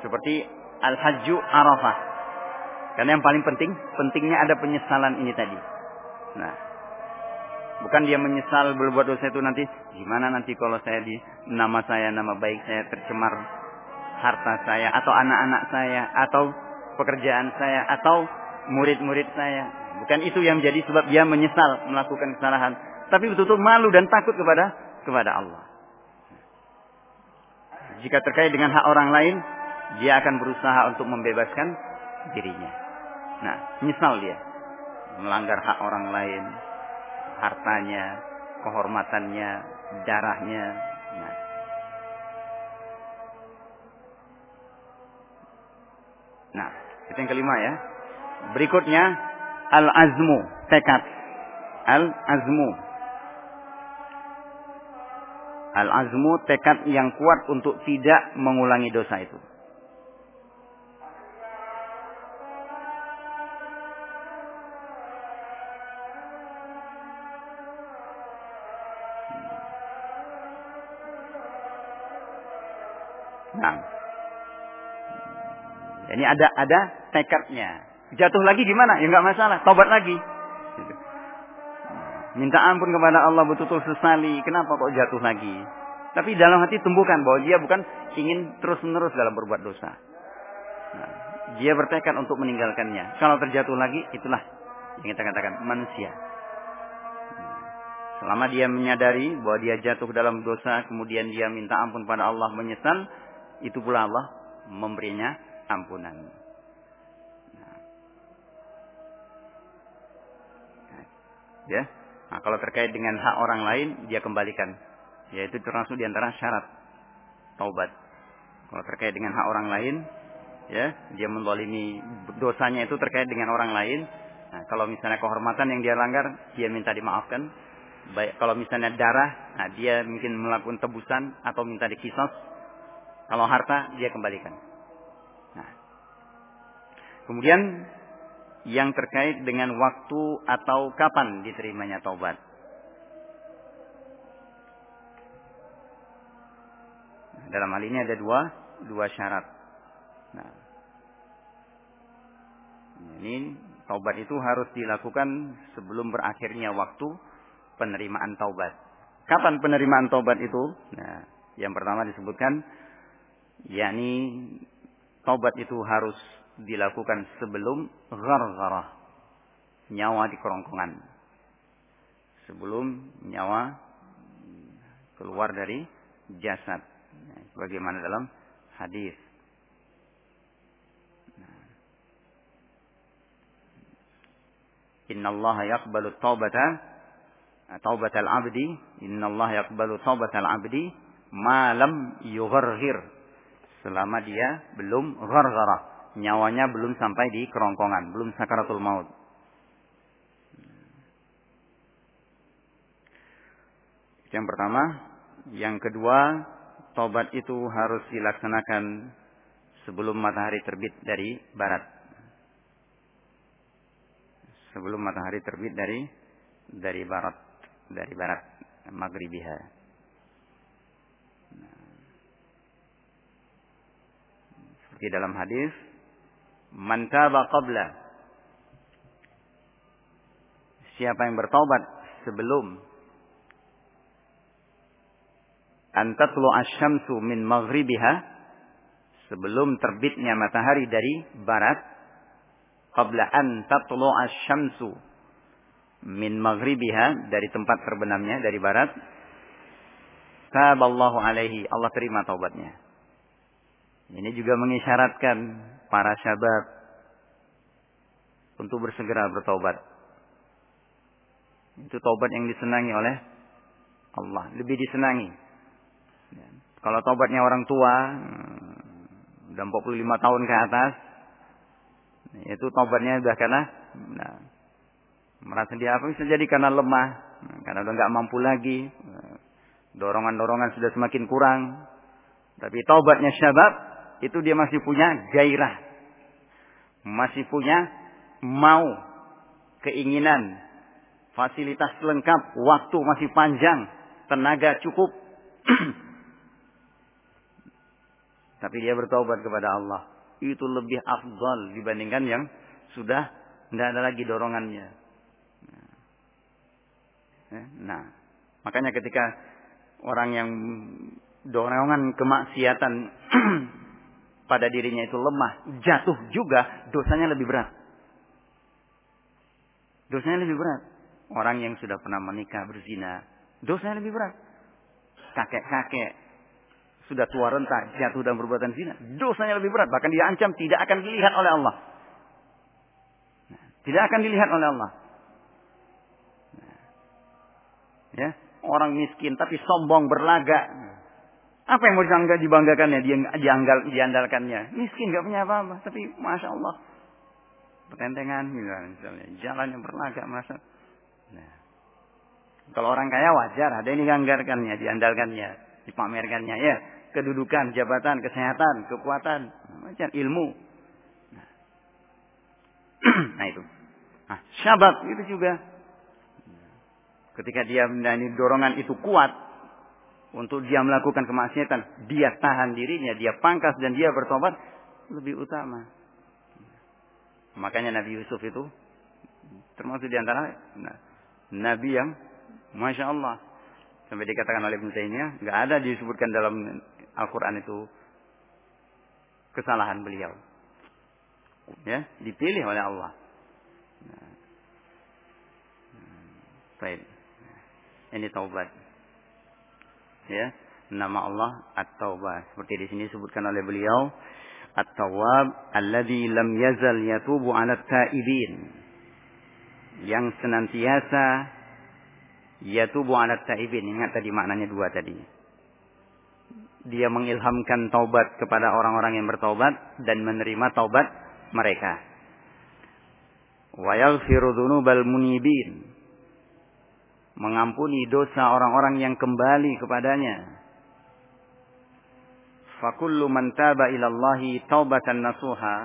Seperti al-hajju arafah. Karena yang paling penting, pentingnya ada penyesalan ini tadi. Nah, bukan dia menyesal berbuat dosa itu nanti gimana nanti kalau saya di nama saya nama baik saya tercemar harta saya atau anak-anak saya atau pekerjaan saya atau murid-murid saya Bukan itu yang menjadi sebab dia menyesal melakukan kesalahan. Tapi betul-betul malu dan takut kepada kepada Allah. Jika terkait dengan hak orang lain, dia akan berusaha untuk membebaskan dirinya. Nah, misal dia melanggar hak orang lain, hartanya, kehormatannya, darahnya. Nah. nah, itu yang kelima ya. Berikutnya Al-azmu, tekad. Al-azmu. Al-azmu, tekad yang kuat untuk tidak mengulangi dosa itu. Nah, ini ada ada tekadnya. Jatuh lagi gimana? Ya nggak masalah, tobat lagi. Gitu. Minta ampun kepada Allah betul-betul sesali. Kenapa kok jatuh lagi? Tapi dalam hati tumbuhkan bahwa dia bukan ingin terus-menerus dalam berbuat dosa. Nah, dia bertekad untuk meninggalkannya. Kalau terjatuh lagi, itulah yang kita katakan manusia. Selama dia menyadari bahwa dia jatuh dalam dosa, kemudian dia minta ampun pada Allah, menyesal, itu pula Allah memberinya ampunan. Ya. Nah, kalau terkait dengan hak orang lain, dia kembalikan. Yaitu termasuk di antara syarat taubat. Kalau terkait dengan hak orang lain, ya, dia mendolimi dosanya itu terkait dengan orang lain. Nah, kalau misalnya kehormatan yang dia langgar, dia minta dimaafkan. Baik, kalau misalnya darah, nah, dia mungkin melakukan tebusan atau minta dikisos. Kalau harta, dia kembalikan. Nah. Kemudian yang terkait dengan waktu atau kapan diterimanya taubat. Dalam hal ini ada dua dua syarat. Nah, ini taubat itu harus dilakukan sebelum berakhirnya waktu penerimaan taubat. Kapan penerimaan taubat itu? Nah, yang pertama disebutkan yakni taubat itu harus dilakukan sebelum ghargharah nyawa di kerongkongan. Sebelum nyawa keluar dari jasad. Bagaimana dalam hadis. Inna Allah yaqbalu taubata taubatal abdi. Inna Allah yaqbalu taubatal abdi malam yugharghir. Selama dia belum gharghara nyawanya belum sampai di kerongkongan belum sakaratul maut. Yang pertama. Yang kedua tobat itu harus dilaksanakan sebelum matahari terbit dari barat. Sebelum matahari terbit dari dari barat dari barat maghribiha Di dalam hadis, "Man taba qabla" Siapa yang bertobat sebelum? Antatlu asyamsu min maghribiha. Sebelum terbitnya matahari dari barat. Qabla an tatlu asyamsu min maghribiha. Dari tempat terbenamnya dari barat. Taballahu alaihi. Allah terima taubatnya. Ini juga mengisyaratkan para sahabat untuk bersegera bertobat. Itu tobat yang disenangi oleh Allah, lebih disenangi. Ya. Kalau tobatnya orang tua, hmm, udah 45 tahun ke atas, itu tobatnya sudah karena nah, merasa dia apa bisa jadi karena lemah, hmm, karena udah nggak mampu lagi, hmm, dorongan-dorongan sudah semakin kurang. Tapi tobatnya syabab itu dia masih punya gairah. Masih punya mau, keinginan, fasilitas lengkap, waktu masih panjang, tenaga cukup. Tapi dia bertobat kepada Allah. Itu lebih afdal dibandingkan yang sudah tidak ada lagi dorongannya. Nah, makanya ketika orang yang dorongan kemaksiatan pada dirinya itu lemah, jatuh juga, dosanya lebih berat. Dosanya lebih berat. Orang yang sudah pernah menikah berzina, dosanya lebih berat. Kakek-kakek sudah tua renta jatuh dalam perbuatan zina, dosanya lebih berat. Bahkan dia ancam tidak akan dilihat oleh Allah. Nah, tidak akan dilihat oleh Allah. Nah, ya, orang miskin tapi sombong berlagak apa yang mau dibanggakannya, dia dianggal, diandalkannya. Miskin gak punya apa-apa, tapi masya Allah pertentangan misalnya, jalan yang berlagak masa. Nah, kalau orang kaya wajar, ada yang dianggarkannya, diandalkannya, dipamerkannya, ya kedudukan, jabatan, kesehatan, kekuatan, macam ilmu. Nah, nah itu. Nah, syabat itu juga. Ketika dia mendanai dorongan itu kuat, untuk dia melakukan kemaksiatan, dia tahan dirinya, dia pangkas dan dia bertobat lebih utama. Makanya Nabi Yusuf itu termasuk di antara nah, nabi yang masya Allah sampai dikatakan oleh Ibnu Taimiyah nggak ada disebutkan dalam Al-Quran itu kesalahan beliau. Ya, dipilih oleh Allah. Nah, baik. Ini taubat ya. Nama Allah At-Taubah. Seperti di sini disebutkan oleh beliau At-Tawwab alladzi lam yazal yatubu 'ala taibin yang senantiasa yatubu 'ala taibin ingat tadi maknanya dua tadi. Dia mengilhamkan taubat kepada orang-orang yang bertaubat dan menerima taubat mereka. Wa yaghfiru dzunubal munibin mengampuni dosa orang-orang yang kembali kepadanya. Fakullu man taba ilallahi taubatan nasuha.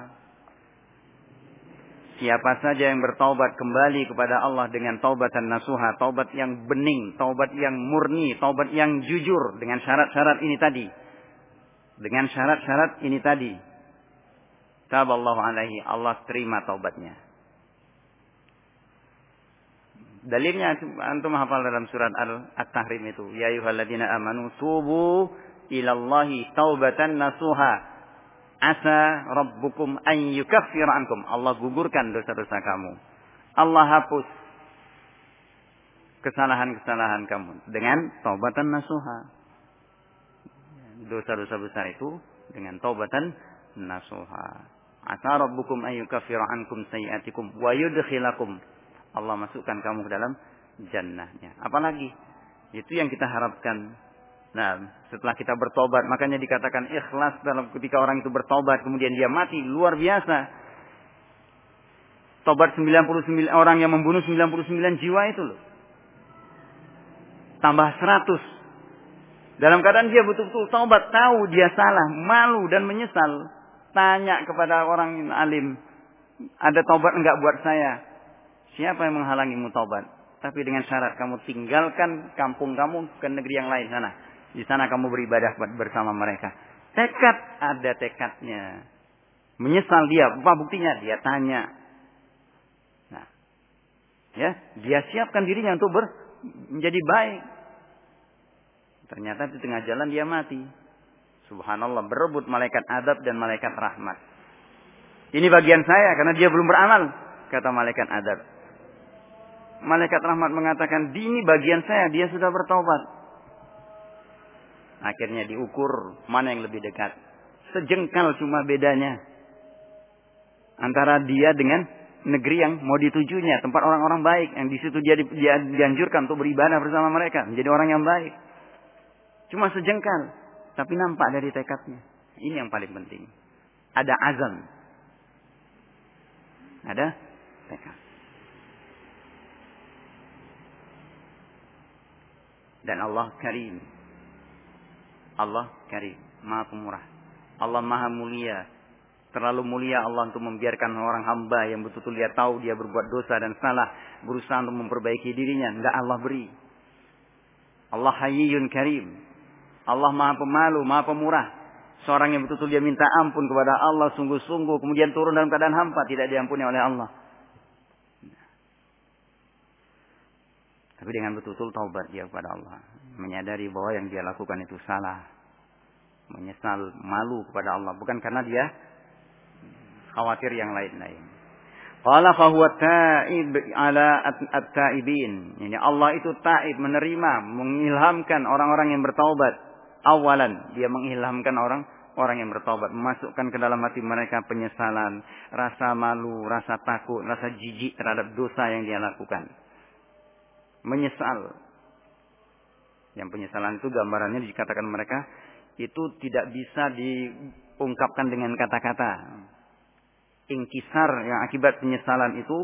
Siapa saja yang bertaubat kembali kepada Allah dengan taubatan nasuha, taubat yang bening, taubat yang murni, taubat yang jujur dengan syarat-syarat ini tadi. Dengan syarat-syarat ini tadi. Taballahu alaihi, Allah terima taubatnya. Dalilnya antum hafal dalam surat Al-Tahrim itu. Ya ayyuhalladzina amanu tubu ilallahi taubatan nasuha. Asa rabbukum an yukaffir ankum. Allah gugurkan dosa-dosa kamu. Allah hapus kesalahan-kesalahan kamu dengan taubatan nasuha. Dosa-dosa besar itu dengan taubatan nasuha. Asa rabbukum an yukaffir ankum sayiatikum wa yudkhilakum Allah masukkan kamu ke dalam jannahnya. Apalagi itu yang kita harapkan Nah, setelah kita bertobat, makanya dikatakan ikhlas dalam ketika orang itu bertobat, kemudian dia mati, luar biasa. Tobat 99 orang yang membunuh 99 jiwa itu loh. Tambah 100. Dalam keadaan dia betul-betul tobat, tahu dia salah, malu dan menyesal. Tanya kepada orang alim, ada tobat enggak buat saya? Siapa yang menghalangimu tobat? Tapi dengan syarat kamu tinggalkan kampung kamu ke negeri yang lain sana. Di sana kamu beribadah bersama mereka. Tekad ada tekadnya. Menyesal dia, apa buktinya? Dia tanya. Nah, ya, dia siapkan dirinya untuk ber, menjadi baik. Ternyata di tengah jalan dia mati. Subhanallah, berebut malaikat adab dan malaikat rahmat. Ini bagian saya karena dia belum beramal, kata malaikat adab. Malaikat rahmat mengatakan, ini bagian saya, dia sudah bertobat. Akhirnya diukur mana yang lebih dekat. Sejengkal cuma bedanya. Antara dia dengan negeri yang mau ditujunya, tempat orang-orang baik yang di situ dia, dia dianjurkan untuk beribadah bersama mereka, menjadi orang yang baik. Cuma sejengkal, tapi nampak dari tekadnya. Ini yang paling penting. Ada azam, ada tekad. Dan Allah karim. Allah karim. Maha pemurah. Allah maha mulia. Terlalu mulia Allah untuk membiarkan orang hamba yang betul-betul dia tahu dia berbuat dosa dan salah. Berusaha untuk memperbaiki dirinya. Enggak Allah beri. Allah hayyun karim. Allah maha pemalu, maha pemurah. Seorang yang betul-betul dia minta ampun kepada Allah sungguh-sungguh. Kemudian turun dalam keadaan hampa. Tidak diampuni oleh Allah. Tapi dengan betul-betul taubat dia kepada Allah. Menyadari bahwa yang dia lakukan itu salah. Menyesal, malu kepada Allah. Bukan karena dia khawatir yang lain-lain. Qala fahuwa ta'ib ala at-ta'ibin. Ini Allah itu ta'ib, menerima, mengilhamkan orang-orang yang bertaubat. Awalan, dia mengilhamkan orang orang yang bertobat, memasukkan ke dalam hati mereka penyesalan, rasa malu, rasa takut, rasa jijik terhadap dosa yang dia lakukan. Menyesal. Yang penyesalan itu gambarannya dikatakan mereka itu tidak bisa diungkapkan dengan kata-kata. Ingkisar yang akibat penyesalan itu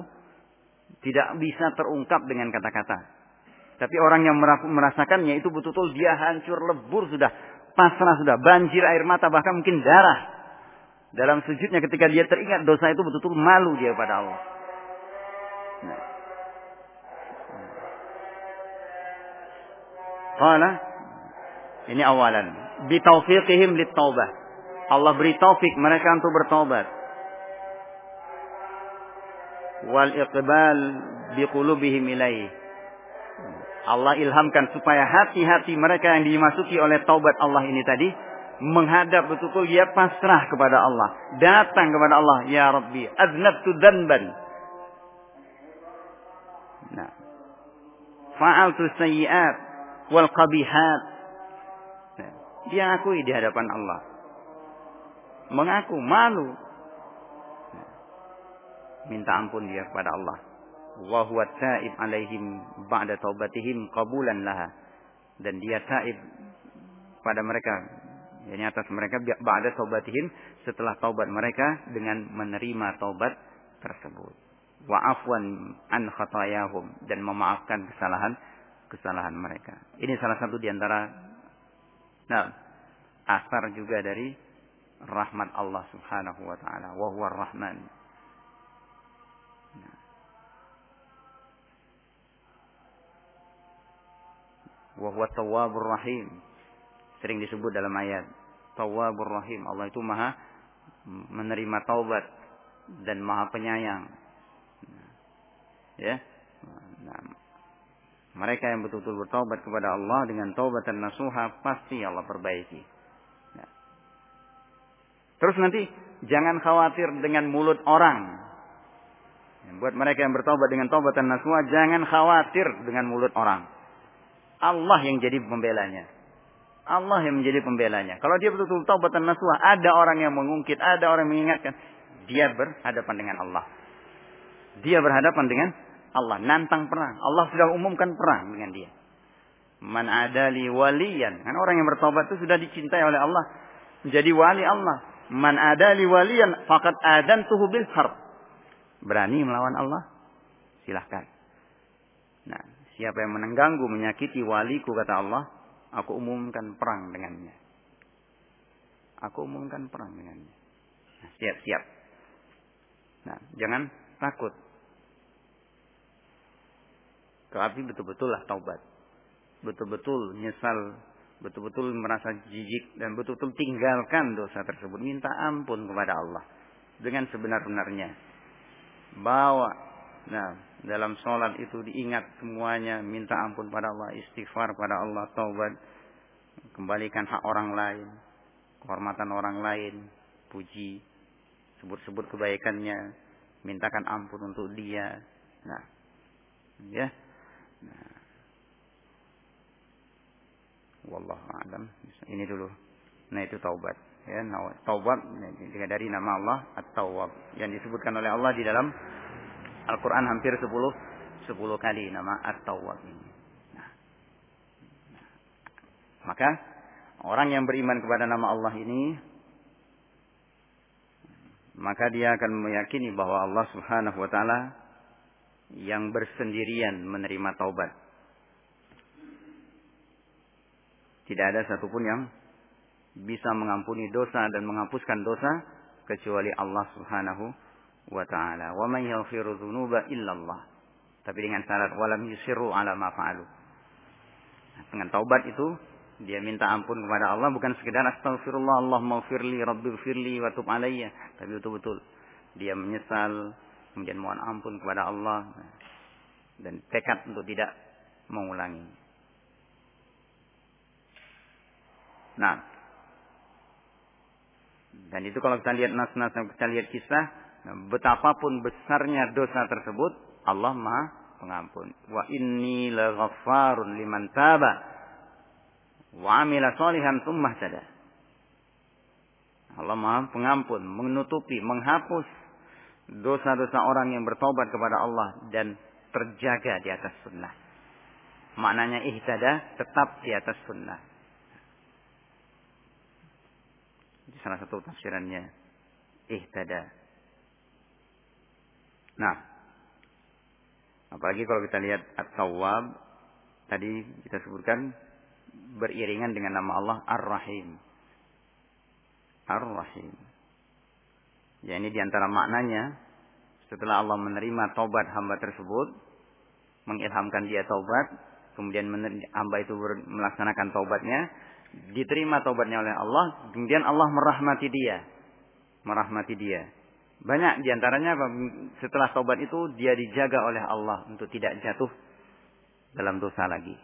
tidak bisa terungkap dengan kata-kata. Tapi orang yang merasakannya itu betul-betul dia hancur lebur sudah pasrah sudah, banjir air mata bahkan mungkin darah. Dalam sujudnya ketika dia teringat dosa itu betul-betul malu dia pada Allah. Qala ini awalan bi taufiqihim lit. Allah beri taufik mereka untuk bertobat. Wal iqbal bi qulubihim ilaihi Allah ilhamkan supaya hati-hati mereka yang dimasuki oleh taubat Allah ini tadi menghadap betul-betul dia pasrah kepada Allah, datang kepada Allah, ya Rabbi, aznabtu dzanban. Nah. Fa'altu sayyi'at wal qabihat. Dia akui di hadapan Allah. Mengaku malu. Minta ampun dia kepada Allah wa huwa taib alaihim ba'da taubatihim qabulan laha dan dia taib pada mereka yakni atas mereka ba'da taubatihim setelah taubat mereka dengan menerima taubat tersebut wa afwan an khatayahum dan memaafkan kesalahan kesalahan mereka ini salah satu di antara nah asar juga dari rahmat Allah Subhanahu wa taala wa huwa rahman wa huwa tawwabur rahim. Sering disebut dalam ayat tawwabur rahim. Allah itu Maha menerima taubat dan Maha penyayang. Ya. Mereka yang betul-betul bertaubat kepada Allah dengan taubat dan nasuha pasti Allah perbaiki. Ya. Terus nanti jangan khawatir dengan mulut orang. Buat mereka yang bertobat dengan taubat dan nasuha jangan khawatir dengan mulut orang. Allah yang jadi pembelanya. Allah yang menjadi pembelanya. Kalau dia betul-betul taubat dan nasuha, ada orang yang mengungkit, ada orang yang mengingatkan, dia berhadapan dengan Allah. Dia berhadapan dengan Allah, nantang perang. Allah sudah umumkan perang dengan dia. Man adali waliyan. Kan orang yang bertobat itu sudah dicintai oleh Allah. Menjadi wali Allah. Man adali waliyan fakat adan tuhu bil harb. Berani melawan Allah? Silahkan. Nah, siapa yang menengganggu, menyakiti waliku kata Allah, aku umumkan perang dengannya. Aku umumkan perang dengannya. Nah, siap-siap. Nah, jangan takut. Tapi betul-betul lah taubat. Betul-betul nyesal. Betul-betul merasa jijik. Dan betul-betul tinggalkan dosa tersebut. Minta ampun kepada Allah. Dengan sebenar-benarnya. Bawa. Nah, dalam sholat itu diingat semuanya. Minta ampun pada Allah. Istighfar pada Allah. Taubat. Kembalikan hak orang lain. Kehormatan orang lain. Puji. Sebut-sebut kebaikannya. Mintakan ampun untuk dia. Nah. Ya. Nah. Wallahu a'lam. Ini dulu. Nah itu taubat. Ya, taubat dari nama Allah At-Tawwab yang disebutkan oleh Allah di dalam Al-Qur'an hampir 10 10 kali nama At-Tawwab ini. Nah. nah. Maka orang yang beriman kepada nama Allah ini maka dia akan meyakini bahwa Allah Subhanahu wa taala yang bersendirian menerima taubat. Tidak ada satupun yang bisa mengampuni dosa dan menghapuskan dosa kecuali Allah Subhanahu wa taala. Wa man yaghfiru dzunuba illallah. Tapi dengan syarat walam yusiru ala ma fa'alu. Dengan taubat itu dia minta ampun kepada Allah bukan sekedar astagfirullah Allah maghfirli rabbighfirli wa tub alayya, tapi betul-betul dia menyesal kemudian mohon ampun kepada Allah dan tekad untuk tidak mengulangi. Nah, dan itu kalau kita lihat nas-nas, kita lihat kisah, betapapun besarnya dosa tersebut, Allah maha pengampun. Wa inni laghaffarun liman taba wa amila salihan tsumma tada. Allah maha pengampun, menutupi, menghapus dosa-dosa orang yang bertobat kepada Allah dan terjaga di atas sunnah. Maknanya ihtada tetap di atas sunnah. Salah satu tafsirannya ihtada. Nah, apalagi kalau kita lihat at-tawwab tadi kita sebutkan beriringan dengan nama Allah Ar-Rahim. Ar-Rahim. Ya ini di antara maknanya setelah Allah menerima taubat hamba tersebut, mengilhamkan dia taubat, kemudian hamba itu melaksanakan taubatnya, diterima taubatnya oleh Allah, kemudian Allah merahmati dia, merahmati dia. Banyak di antaranya setelah taubat itu dia dijaga oleh Allah untuk tidak jatuh dalam dosa lagi.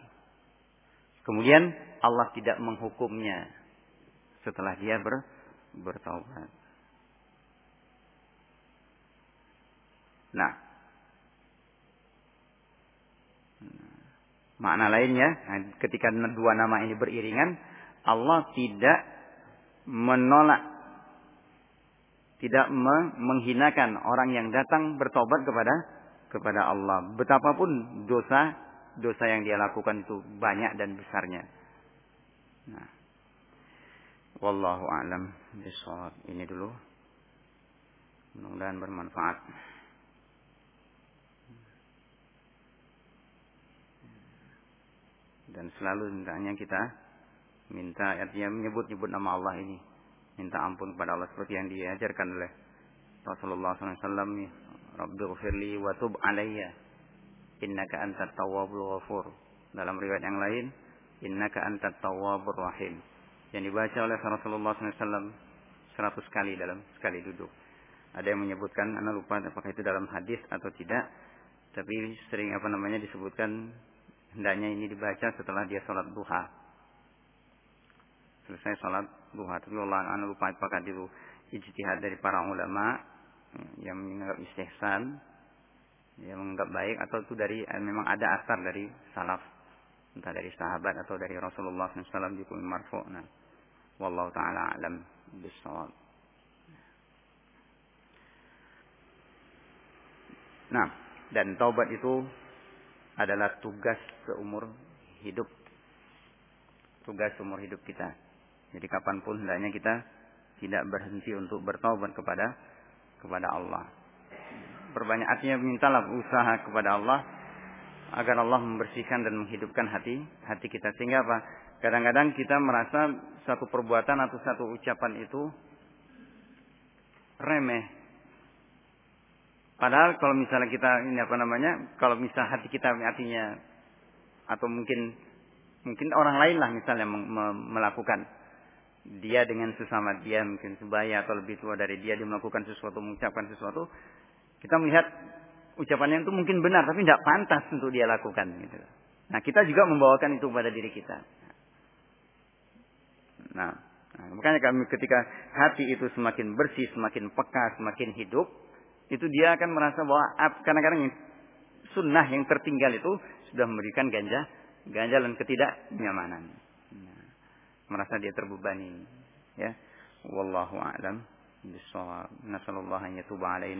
Kemudian Allah tidak menghukumnya setelah dia ber, bertaubat. Nah, makna lainnya, nah, ketika dua nama ini beriringan, Allah tidak menolak, tidak menghinakan orang yang datang bertobat kepada kepada Allah. Betapapun dosa dosa yang dia lakukan itu banyak dan besarnya. Nah, wallahu a'lam bishawab. Ini dulu. Mudah-mudahan bermanfaat. Dan selalu hendaknya kita minta artinya menyebut-nyebut nama Allah ini. Minta ampun kepada Allah seperti yang diajarkan oleh Rasulullah SAW Rabbi ghafirli wa tub alayya innaka antat tawwabul ghafur. Dalam riwayat yang lain innaka antat tawwabur rahim. Yang dibaca oleh Rasulullah SAW seratus kali dalam sekali duduk. Ada yang menyebutkan anak lupa apakah itu dalam hadis atau tidak tapi sering apa namanya disebutkan hendaknya ini dibaca setelah dia sholat duha. Selesai sholat duha. Tapi Allah anu lupa apakah itu ijtihad dari para ulama yang menganggap istihsan, yang menganggap baik atau itu dari eh, memang ada asar dari salaf entah dari sahabat atau dari Rasulullah SAW di kulit marfu. Nah, wallahu taala alam bisawab. Nah, dan taubat itu adalah tugas seumur hidup tugas umur hidup kita. Jadi kapan pun hendaknya kita tidak berhenti untuk bertobat kepada kepada Allah. Berbanyak artinya mintalah usaha kepada Allah agar Allah membersihkan dan menghidupkan hati hati kita sehingga apa? Kadang-kadang kita merasa satu perbuatan atau satu ucapan itu remeh. Padahal kalau misalnya kita ini apa namanya, kalau misal hati kita artinya atau mungkin mungkin orang lain lah misalnya melakukan dia dengan sesama dia mungkin sebaya atau lebih tua dari dia dia melakukan sesuatu mengucapkan sesuatu kita melihat ucapannya itu mungkin benar tapi tidak pantas untuk dia lakukan gitu. Nah kita juga membawakan itu pada diri kita. Nah, nah makanya kami ketika hati itu semakin bersih, semakin peka, semakin hidup, itu dia akan merasa bahwa kadang-kadang sunnah yang tertinggal itu sudah memberikan ganja, ganjalan ketidaknyamanan. Nah, merasa dia terbebani. Ya, wallahu a'lam bishawab. Nasallallahu alaina.